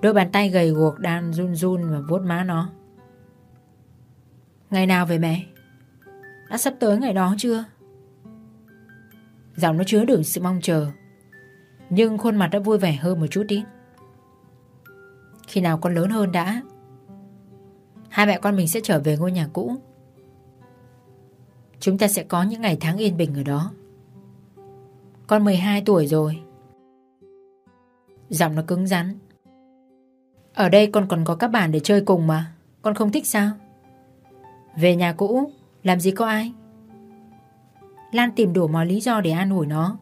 Đôi bàn tay gầy guộc đang run run và vuốt má nó Ngày nào về mẹ? Đã sắp tới ngày đó chưa? Giọng nó chứa đựng sự mong chờ, Nhưng khuôn mặt đã vui vẻ hơn một chút ít Khi nào con lớn hơn đã, Hai mẹ con mình sẽ trở về ngôi nhà cũ Chúng ta sẽ có những ngày tháng yên bình ở đó. Con 12 tuổi rồi. Giọng nó cứng rắn. Ở đây con còn có các bạn để chơi cùng mà. Con không thích sao? Về nhà cũ, Làm gì có ai? Lan tìm đủ mọi lý do để an ủi nó.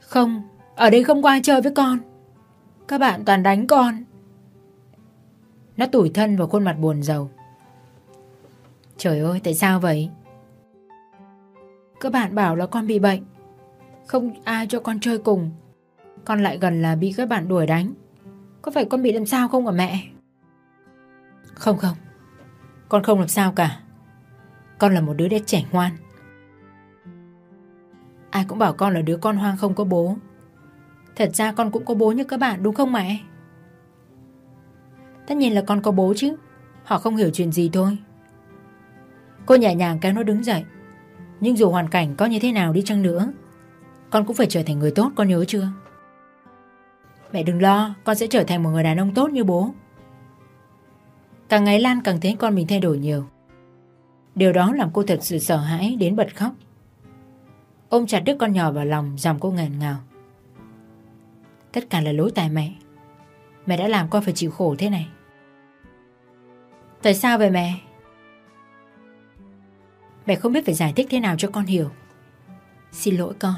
Không, Ở đây không có ai chơi với con. Các bạn toàn đánh con. Nó tủi thân vào khuôn mặt buồn rầu. Trời ơi, tại sao vậy? Các bạn bảo là con bị bệnh. Không ai cho con chơi cùng. Con lại gần là bị các bạn đuổi đánh. Có phải con bị làm sao không hả mẹ? Không không. Con không làm sao cả. Con là một đứa trẻ ngoan. Ai cũng bảo con là đứa con hoang không có bố. Thật ra con cũng có bố như các bạn, đúng không mẹ? Tất nhiên là con có bố chứ. Họ không hiểu chuyện gì thôi. Cô nhẹ nhàng kéo nó đứng dậy. Nhưng dù hoàn cảnh có như thế nào đi chăng nữa Con cũng phải trở thành người tốt con nhớ chưa Mẹ đừng lo, con sẽ trở thành một người đàn ông tốt như bố. Càng ngày Lan càng thấy con mình thay đổi nhiều. Điều đó làm cô thật sự sợ hãi đến bật khóc. Ôm chặt đứa con nhỏ vào lòng, dòng cô nghẹn ngào. Tất cả là lỗi tại mẹ. Mẹ đã làm con phải chịu khổ thế này. Tại sao vậy mẹ? Mẹ không biết phải giải thích thế nào cho con hiểu. Xin lỗi con.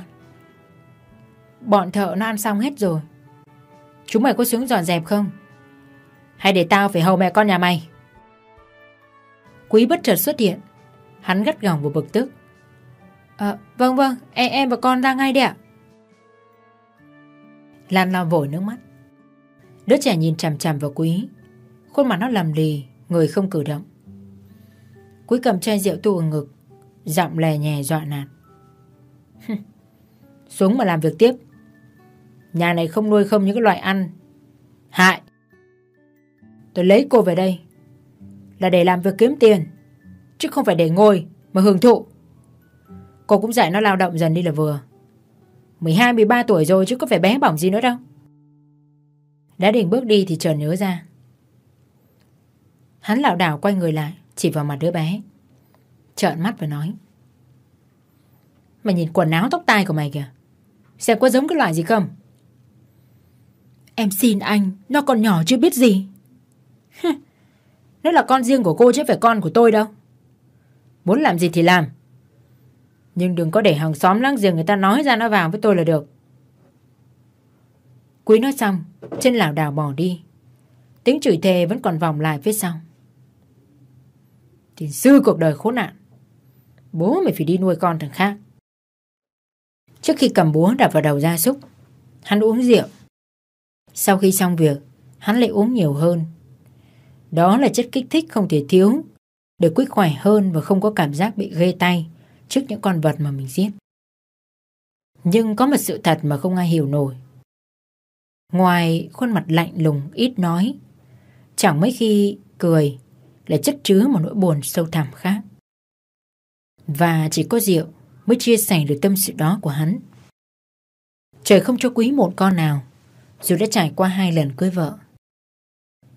Bọn thợ nó ăn xong hết rồi. Chúng mày có xuống dọn dẹp không? Hay để tao phải hầu mẹ con nhà mày Quý bất chợt xuất hiện Hắn gắt gỏng và bực tức à, Vâng vâng em, em và con ra ngay đi ạ Lan lau vội nước mắt Đứa trẻ nhìn chằm chằm vào quý Khuôn mặt nó lầm lì Người không cử động Quý cầm chai rượu tu ở ngực Giọng lè nhè dọa nạt. *laughs* Xuống mà làm việc tiếp. Nhà này không nuôi không những cái loại ăn. Hại. Tôi lấy cô về đây. Là để làm việc kiếm tiền. Chứ không phải để ngồi mà hưởng thụ. Cô cũng dạy nó lao động dần đi là vừa. 12-13 tuổi rồi chứ có phải bé bỏng gì nữa đâu. Đã định bước đi thì trần nhớ ra. Hắn lảo đảo quay người lại, Chỉ vào mặt đứa bé. Trợn mắt và nói. Mày nhìn quần áo tóc tai của mày kìa. Xem có giống cái loại gì không? Em xin anh, Nó còn nhỏ chưa biết gì. Nó là con riêng của cô chứ phải con của tôi đâu. Muốn làm gì thì làm. Nhưng đừng có để hàng xóm láng giềng người ta nói ra nó vào với tôi là được. Quý nói xong Chân lảo đảo bỏ đi. Tiếng chửi thề vẫn còn vòng lại phía sau. Tiền sư cuộc đời khốn nạn. Bố mày phải đi nuôi con thằng khác. Trước khi cầm búa đập vào đầu gia súc, Hắn uống rượu. Sau khi xong việc, Hắn lại uống nhiều hơn. Đó là chất kích thích không thể thiếu, Để quyết khỏe hơn và không có cảm giác bị ghê tay Trước những con vật mà mình giết. Nhưng có một sự thật mà không ai hiểu nổi. Ngoài khuôn mặt lạnh lùng, ít nói, Chẳng mấy khi cười Là chất chứa một nỗi buồn sâu thẳm khác. Và chỉ có rượu mới chia sẻ được tâm sự đó của hắn. Trời không cho quý một con nào, dù đã trải qua hai lần cưới vợ.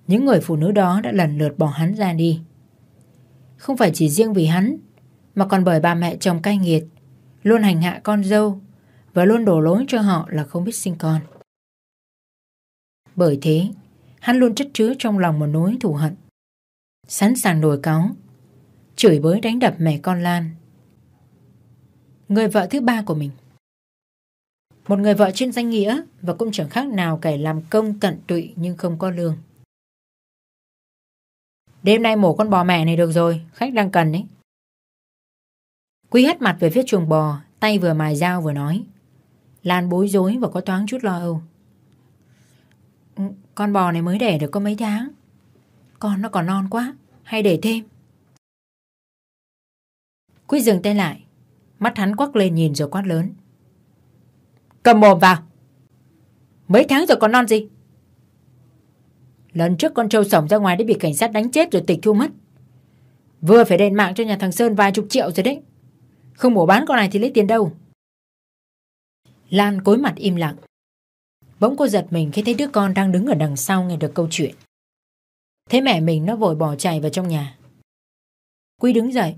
Những người phụ nữ đó đã lần lượt bỏ hắn ra đi. Không phải chỉ riêng vì hắn, mà còn bởi bà mẹ chồng cay nghiệt, luôn hành hạ con dâu và luôn đổ lỗi cho họ là không biết sinh con. Bởi thế, hắn luôn chất chứa trong lòng một nỗi thù hận. Sẵn sàng nổi cáu, chửi bới đánh đập mẹ con Lan người vợ thứ ba của mình. Một người vợ trên danh nghĩa và cũng chẳng khác nào kẻ làm công tận tụy nhưng không có lương. Đêm nay mổ con bò mẹ này được rồi, khách đang cần đấy. Quý hất mặt về phía chuồng bò, tay vừa mài dao vừa nói. Lan bối rối và có thoáng chút lo âu. Ừ, con bò này mới đẻ được có mấy tháng. Con nó còn non quá, hay để thêm. Quý dừng tay lại, Mắt hắn quắc lên nhìn rồi quát lớn. Cầm mồm vào. Mấy tháng rồi còn non gì? Lần trước con trâu sổng ra ngoài đã bị cảnh sát đánh chết rồi tịch thu mất. Vừa phải đền mạng cho nhà thằng Sơn vài chục triệu rồi đấy. Không mổ bán con này thì lấy tiền đâu. Lan cối mặt im lặng. Bỗng cô giật mình khi thấy đứa con đang đứng ở đằng sau nghe được câu chuyện. Thế mẹ mình nó vội bỏ chạy vào trong nhà. Quy đứng dậy,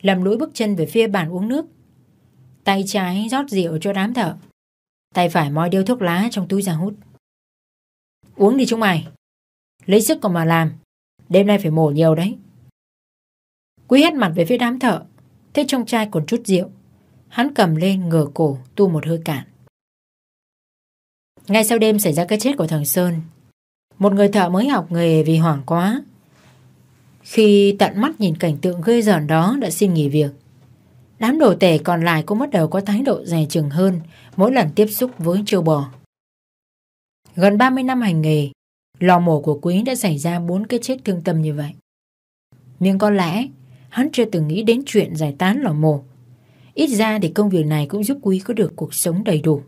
lầm lũi bước chân về phía bàn uống nước. Tay trái rót rượu cho đám thợ. Tay phải moi điếu thuốc lá trong túi ra hút. Uống đi chúng mày. Lấy sức còn mà làm. Đêm nay phải mổ nhiều đấy. Quý hét mặt về phía đám thợ. Thế trong chai còn chút rượu. Hắn cầm lên ngửa cổ tu một hơi cạn. Ngay sau đêm xảy ra cái chết của thằng Sơn, Một người thợ mới học nghề vì hoảng quá. Khi tận mắt nhìn cảnh tượng ghê rợn đó đã xin nghỉ việc. Đám đồ tể còn lại cũng bắt đầu có thái độ dè chừng hơn mỗi lần tiếp xúc với châu bò. Gần 30 năm hành nghề, lò mổ của Quý đã xảy ra bốn cái chết thương tâm như vậy. Nhưng có lẽ hắn chưa từng nghĩ đến chuyện giải tán lò mổ. Ít ra thì công việc này cũng giúp Quý có được cuộc sống đầy đủ.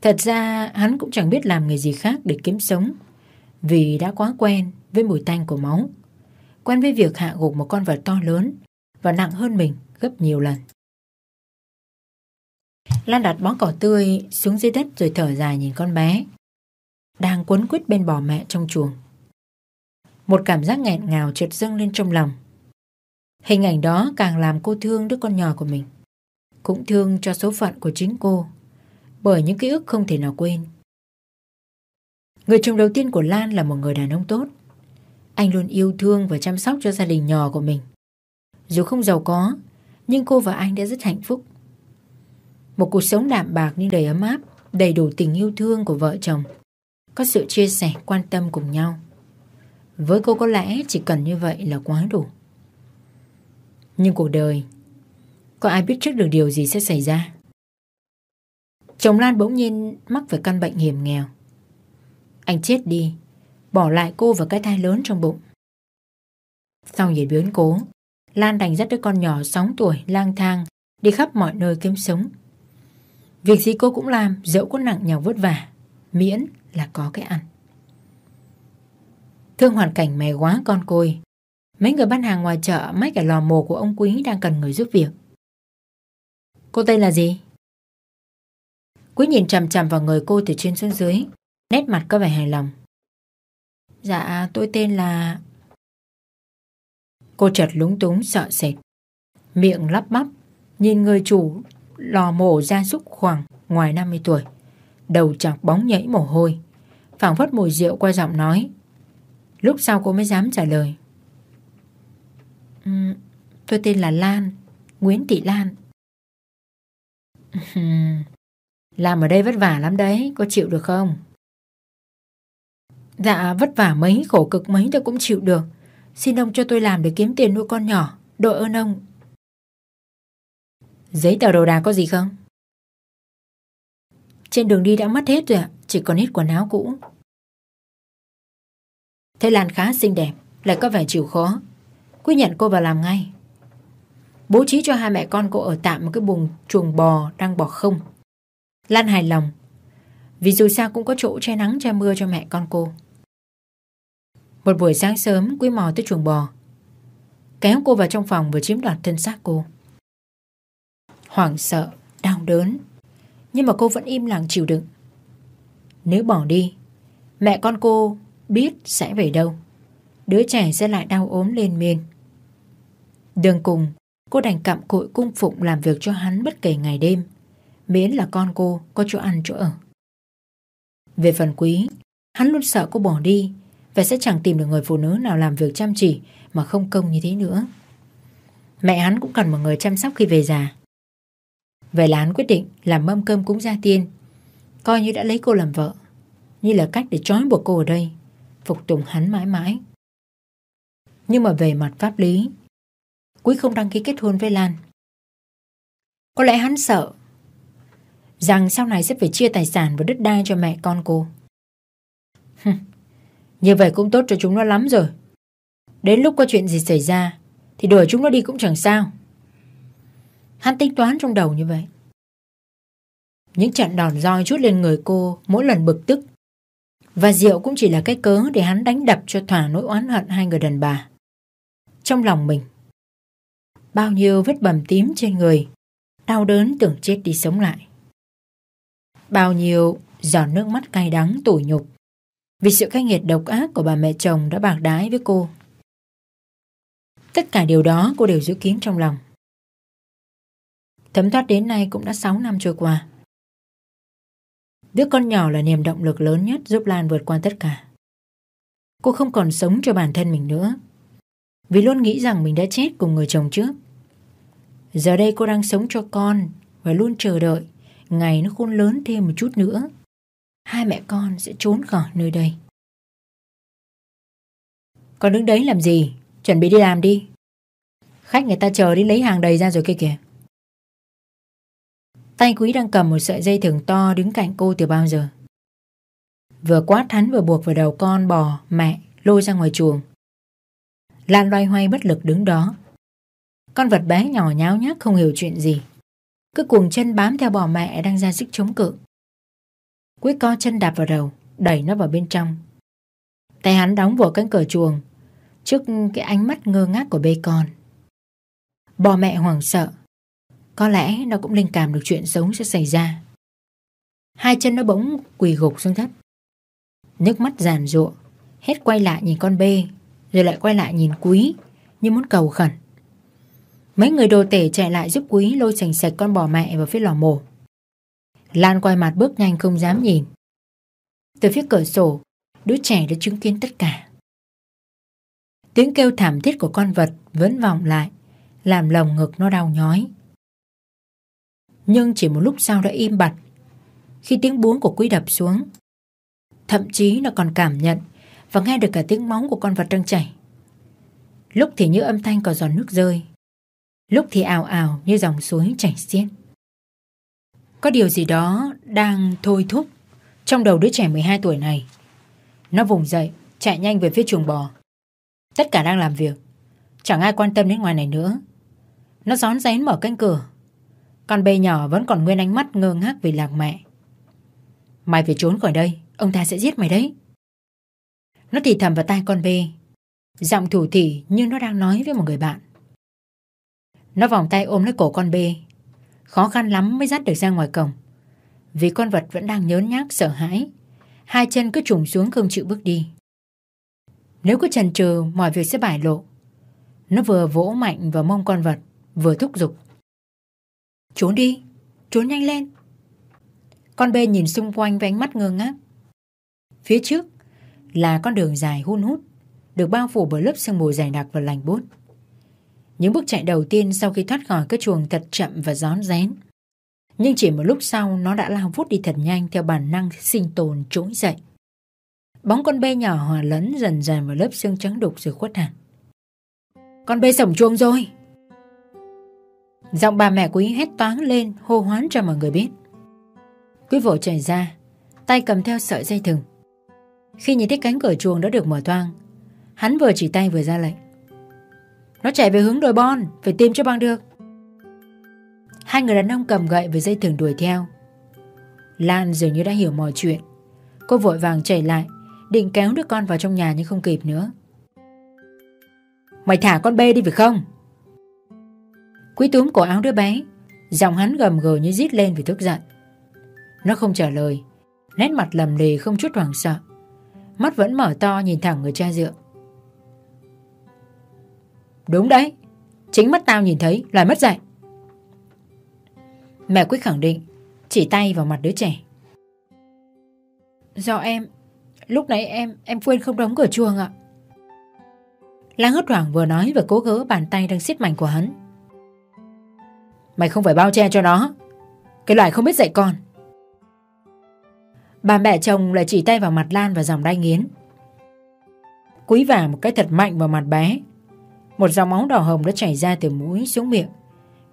Thật ra hắn cũng chẳng biết làm nghề gì khác để kiếm sống vì đã quá quen với mùi tanh của máu. Quen với việc hạ gục một con vật to lớn và nặng hơn mình gấp nhiều lần. Lan đặt bó cỏ tươi xuống dưới đất rồi thở dài nhìn con bé. Đang quấn quýt bên bò mẹ trong chuồng. Một cảm giác nghẹn ngào trượt dâng lên trong lòng. Hình ảnh đó càng làm cô thương đứa con nhỏ của mình. Cũng thương cho số phận của chính cô. Bởi những ký ức không thể nào quên. Người chồng đầu tiên của Lan là một người đàn ông tốt. Anh luôn yêu thương và chăm sóc cho gia đình nhỏ của mình. Dù không giàu có, nhưng cô và anh đã rất hạnh phúc. Một cuộc sống đạm bạc nhưng đầy ấm áp, đầy đủ tình yêu thương của vợ chồng. có sự chia sẻ quan tâm cùng nhau. Với cô có lẽ chỉ cần như vậy là quá đủ. Nhưng cuộc đời, có ai biết trước được điều gì sẽ xảy ra? Chồng Lan bỗng nhiên mắc phải căn bệnh hiểm nghèo. Anh chết đi, bỏ lại cô và cái thai lớn trong bụng. Sau nhiệt biến cố, Lan đành dắt đứa con nhỏ 6 tuổi lang thang đi khắp mọi nơi kiếm sống. Việc gì cô cũng làm, dẫu có nặng nhọc vất vả, miễn là có cái ăn. Thương hoàn cảnh mẹ quá con côi, mấy người bán hàng ngoài chợ mấy cả lò mồ của ông Quý đang cần người giúp việc. Cô tên là gì? Quý nhìn chằm chằm vào người cô từ trên xuống dưới, nét mặt có vẻ hài lòng. Dạ, tôi tên là... Cô chợt lúng túng sợ sệt, miệng lắp bắp, nhìn người chủ lò mổ gia súc khoảng ngoài 50 tuổi, đầu chọc bóng nhảy mồ hôi, phảng phất mùi rượu qua giọng nói. Lúc sau cô mới dám trả lời. Um, tôi tên là Lan, Nguyễn Thị Lan. *laughs* Làm ở đây vất vả lắm đấy, có chịu được không? Dạ vất vả mấy, khổ cực mấy tôi cũng chịu được. Xin ông cho tôi làm để kiếm tiền nuôi con nhỏ, đội ơn ông. Giấy tờ đồ đạc có gì không? Trên đường đi đã mất hết rồi ạ, chỉ còn ít quần áo cũ. Thế Lan khá xinh đẹp, lại có vẻ chịu khó. Quy nhận cô vào làm ngay. Bố trí cho hai mẹ con cô ở tạm một cái buồng chuồng bò đang bỏ không. Lan hài lòng, vì dù sao cũng có chỗ che nắng che mưa cho mẹ con cô. Một buổi sáng sớm Quý mò tới chuồng bò. Kéo cô vào trong phòng vừa chiếm đoạt thân xác cô. Hoảng sợ, đau đớn. Nhưng mà cô vẫn im lặng chịu đựng. Nếu bỏ đi Mẹ con cô biết sẽ về đâu. Đứa trẻ sẽ lại đau ốm lên miên. Đường cùng Cô đành cặm cụi cung phụng làm việc cho hắn bất kể ngày đêm. Miễn là con cô có chỗ ăn chỗ ở. Về phần quý Hắn luôn sợ cô bỏ đi và sẽ chẳng tìm được người phụ nữ nào làm việc chăm chỉ Mà không công như thế nữa. Mẹ hắn cũng cần một người chăm sóc khi về già. Vậy là hắn quyết định làm mâm cơm cúng gia tiên, Coi như đã lấy cô làm vợ, Như là cách để trói buộc cô ở đây, Phục tùng hắn mãi mãi. Nhưng mà về mặt pháp lý, Quý không đăng ký kết hôn với Lan. Có lẽ hắn sợ Rằng sau này sẽ phải chia tài sản và đất đai cho mẹ con cô. Như vậy cũng tốt cho chúng nó lắm rồi. Đến lúc có chuyện gì xảy ra, Thì đuổi chúng nó đi cũng chẳng sao. Hắn tính toán trong đầu như vậy. Những trận đòn roi chút lên người cô Mỗi lần bực tức. Và rượu cũng chỉ là cái cớ Để hắn đánh đập cho thỏa nỗi oán hận hai người đàn bà. Trong lòng mình, Bao nhiêu vết bầm tím trên người, Đau đớn tưởng chết đi sống lại. Bao nhiêu giọt nước mắt cay đắng tủi nhục vì sự cay nghiệt độc ác của bà mẹ chồng đã bạc đái với cô. Tất cả điều đó cô đều giữ kín trong lòng. Thấm thoát đến nay cũng đã 6 năm trôi qua. Đứa con nhỏ là niềm động lực lớn nhất giúp Lan vượt qua tất cả. Cô không còn sống cho bản thân mình nữa. Vì luôn nghĩ rằng mình đã chết cùng người chồng trước. Giờ đây cô đang sống cho con Và luôn chờ đợi Ngày nó khôn lớn thêm một chút nữa. Hai mẹ con sẽ trốn khỏi nơi đây. Con đứng đấy làm gì? Chuẩn bị đi làm đi. Khách người ta chờ đi lấy hàng đầy ra rồi kia kìa. Tay quý đang cầm một sợi dây thừng to đứng cạnh cô từ bao giờ. Vừa quát hắn vừa buộc vào đầu con bò, Mẹ, lôi ra ngoài chuồng. Lan loay hoay bất lực đứng đó. Con vật bé nhỏ nháo nhác không hiểu chuyện gì. Cứ cuồng chân bám theo bò mẹ đang ra sức chống cự. Quý co chân đạp vào đầu, Đẩy nó vào bên trong. Tay hắn đóng vội cánh cửa chuồng, Trước cái ánh mắt ngơ ngác của bê con. Bò mẹ hoảng sợ, Có lẽ nó cũng linh cảm được chuyện sống sẽ xảy ra. Hai chân nó bỗng quỳ gục xuống đất Nước mắt giàn ruộng Hết quay lại nhìn con bê, Rồi lại quay lại nhìn quý, Như muốn cầu khẩn. Mấy người đồ tể chạy lại giúp quý lôi sành sạch con bò mẹ vào phía lò mổ. Lan quay mặt bước nhanh không dám nhìn Từ phía cửa sổ Đứa trẻ đã chứng kiến tất cả Tiếng kêu thảm thiết của con vật vẫn vọng lại Làm lồng ngực nó đau nhói Nhưng chỉ một lúc sau đã im bặt Khi tiếng buống của quý đập xuống thậm chí nó còn cảm nhận và nghe được cả tiếng móng của con vật đang chảy. Lúc thì như âm thanh có giọt nước rơi, lúc thì ào ào như dòng suối chảy xiết. Có điều gì đó đang thôi thúc trong đầu đứa trẻ 12 tuổi này. Nó vùng dậy, chạy nhanh về phía chuồng bò. Tất cả đang làm việc, chẳng ai quan tâm đến ngoài này nữa. Nó rón rén mở cánh cửa. Con bê nhỏ vẫn còn nguyên ánh mắt ngơ ngác vì lạc mẹ. Mày phải trốn khỏi đây, ông ta sẽ giết mày đấy. Nó thì thầm vào tai con bê, giọng thủ thỉ như nó đang nói với một người bạn. Nó vòng tay ôm lấy cổ con bê, khó khăn lắm mới dắt được ra ngoài cổng. Vì con vật vẫn đang nhớn nhác sợ hãi, hai chân cứ trùng xuống không chịu bước đi. Nếu cứ chần chừ mọi việc sẽ bại lộ. Nó vừa vỗ mạnh vào mông con vật, vừa thúc giục. Trốn đi, trốn nhanh lên. Con bê nhìn xung quanh với ánh mắt ngơ ngác. Phía trước là con đường dài hun hút, được bao phủ bởi lớp sương mù dày đặc và lành bút. Những bước chạy đầu tiên sau khi thoát khỏi cái chuồng thật chậm và rón rén. Nhưng chỉ một lúc sau nó đã lao vút đi thật nhanh theo bản năng sinh tồn trỗi dậy. Bóng con bê nhỏ hòa lẫn dần dần vào lớp xương trắng đục rồi khuất hẳn. Con bê sổng chuông rồi! Giọng bà mẹ quý hét toáng lên hô hoán cho mọi người biết. Quý vội chạy ra, tay cầm theo sợi dây thừng. Khi nhìn thấy cánh cửa chuồng đã được mở toang, hắn vừa chỉ tay vừa ra lệnh. Nó chạy về hướng đồi bon, phải tìm cho bằng được. Hai người đàn ông cầm gậy với dây thừng đuổi theo. Lan dường như đã hiểu mọi chuyện. Cô vội vàng chạy lại, định kéo đứa con vào trong nhà nhưng không kịp nữa. Mày thả con bê đi phải không? Quý túm cổ áo đứa bé, giọng hắn gầm gừ như rít lên vì tức giận. Nó không trả lời, nét mặt lầm lì không chút hoảng sợ. Mắt vẫn mở to nhìn thẳng người cha dượng. Đúng đấy, chính mắt tao nhìn thấy loài mất dạy. Mẹ quyết khẳng định, chỉ tay vào mặt đứa trẻ. Do em, lúc nãy em, em quên không đóng cửa chuồng ạ. Lan hốt hoảng vừa nói và cố gỡ bàn tay đang siết mạnh của hắn. Mày không phải bao che cho nó, cái loài không biết dạy con. Bà mẹ chồng lại chỉ tay vào mặt Lan và dòng đai nghiến. Quý vả một cái thật mạnh vào mặt bé. Một dòng máu đỏ hồng đã chảy ra từ mũi xuống miệng.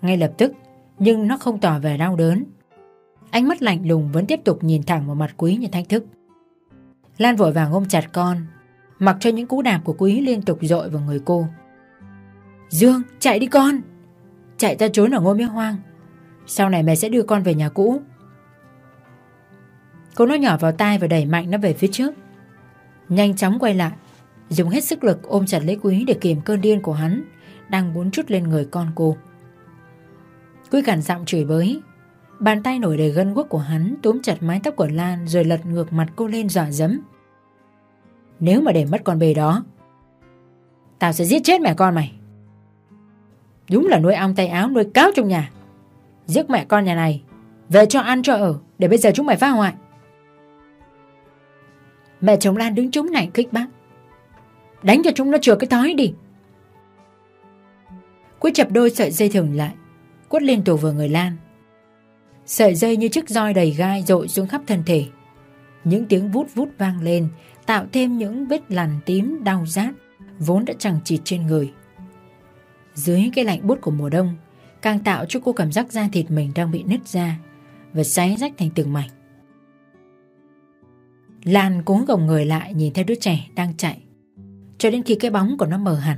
Ngay lập tức, nhưng nó không tỏ vẻ đau đớn. Ánh mắt lạnh lùng vẫn tiếp tục nhìn thẳng vào mặt Quý như thách thức. Lan vội vàng ôm chặt con, mặc cho những cú đạp của Quý liên tục dội vào người cô. Dương, chạy đi con! Chạy ra trốn ở ngôi miếu hoang. Sau này mẹ sẽ đưa con về nhà cũ. Cô nói nhỏ vào tai và đẩy mạnh nó về phía trước. Nhanh chóng quay lại, dùng hết sức lực ôm chặt lấy Quý để kiềm cơn điên của hắn đang muốn chút lên người con cô. Quý cản giọng chửi bới, bàn tay nổi đầy gân guốc của hắn túm chặt mái tóc của Lan rồi lật ngược mặt cô lên dọa dẫm. Nếu mà để mất con bề đó, tao sẽ giết chết mẹ con mày. Đúng là nuôi ong tay áo nuôi cáo trong nhà. Giết mẹ con nhà này, về cho ăn cho ở, để bây giờ chúng mày phá hoại. Mẹ chồng Lan đứng chống nạnh kích bác Đánh cho chúng nó chừa cái thói đi. Quyết chập đôi sợi dây thừng lại. Quất lên tù vào người Lan. Sợi dây như chiếc roi đầy gai rội xuống khắp thân thể. Những tiếng vút vút vang lên, Tạo thêm những vết lằn tím đau rát, Vốn đã chẳng chịt trên người. Dưới cái lạnh bút của mùa đông, Càng tạo cho cô cảm giác da thịt mình đang bị nứt ra Và xé rách thành từng mảnh. Lan cố gồng người lại nhìn theo đứa trẻ đang chạy. Cho đến khi cái bóng của nó mờ hẳn.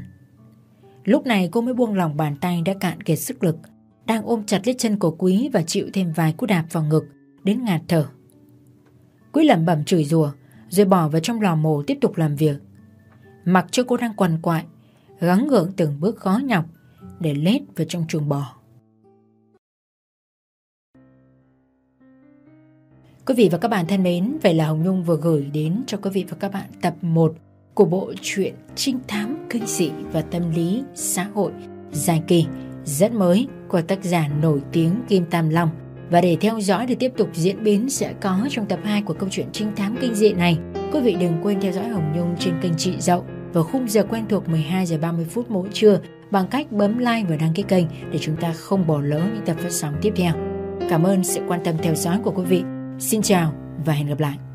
Lúc này cô mới buông lòng bàn tay đã cạn kiệt sức lực Đang ôm chặt lấy chân của Quý và chịu thêm vài cú đạp vào ngực Đến ngạt thở. Quý lẩm bẩm chửi rủa Rồi bỏ vào trong lò mổ tiếp tục làm việc. Mặc cho cô đang quằn quại Gắng gượng từng bước khó nhọc Để lết vào trong chuồng bò. Quý vị và các bạn thân mến, vậy là Hồng Nhung vừa gửi đến cho quý vị và các bạn tập 1 của bộ truyện trinh thám kinh dị và tâm lý xã hội dài kỳ rất mới của tác giả nổi tiếng Kim Tam Long. Và để theo dõi, để tiếp tục diễn biến sẽ có trong tập 2 của câu chuyện trinh thám kinh dị này. Quý vị đừng quên theo dõi Hồng Nhung trên kênh Chị Dậu vào khung giờ quen thuộc 12 giờ 30 phút mỗi trưa bằng cách bấm like và đăng ký kênh để chúng ta không bỏ lỡ những tập phát sóng tiếp theo. Cảm ơn sự quan tâm theo dõi của quý vị. Xin chào và hẹn gặp lại.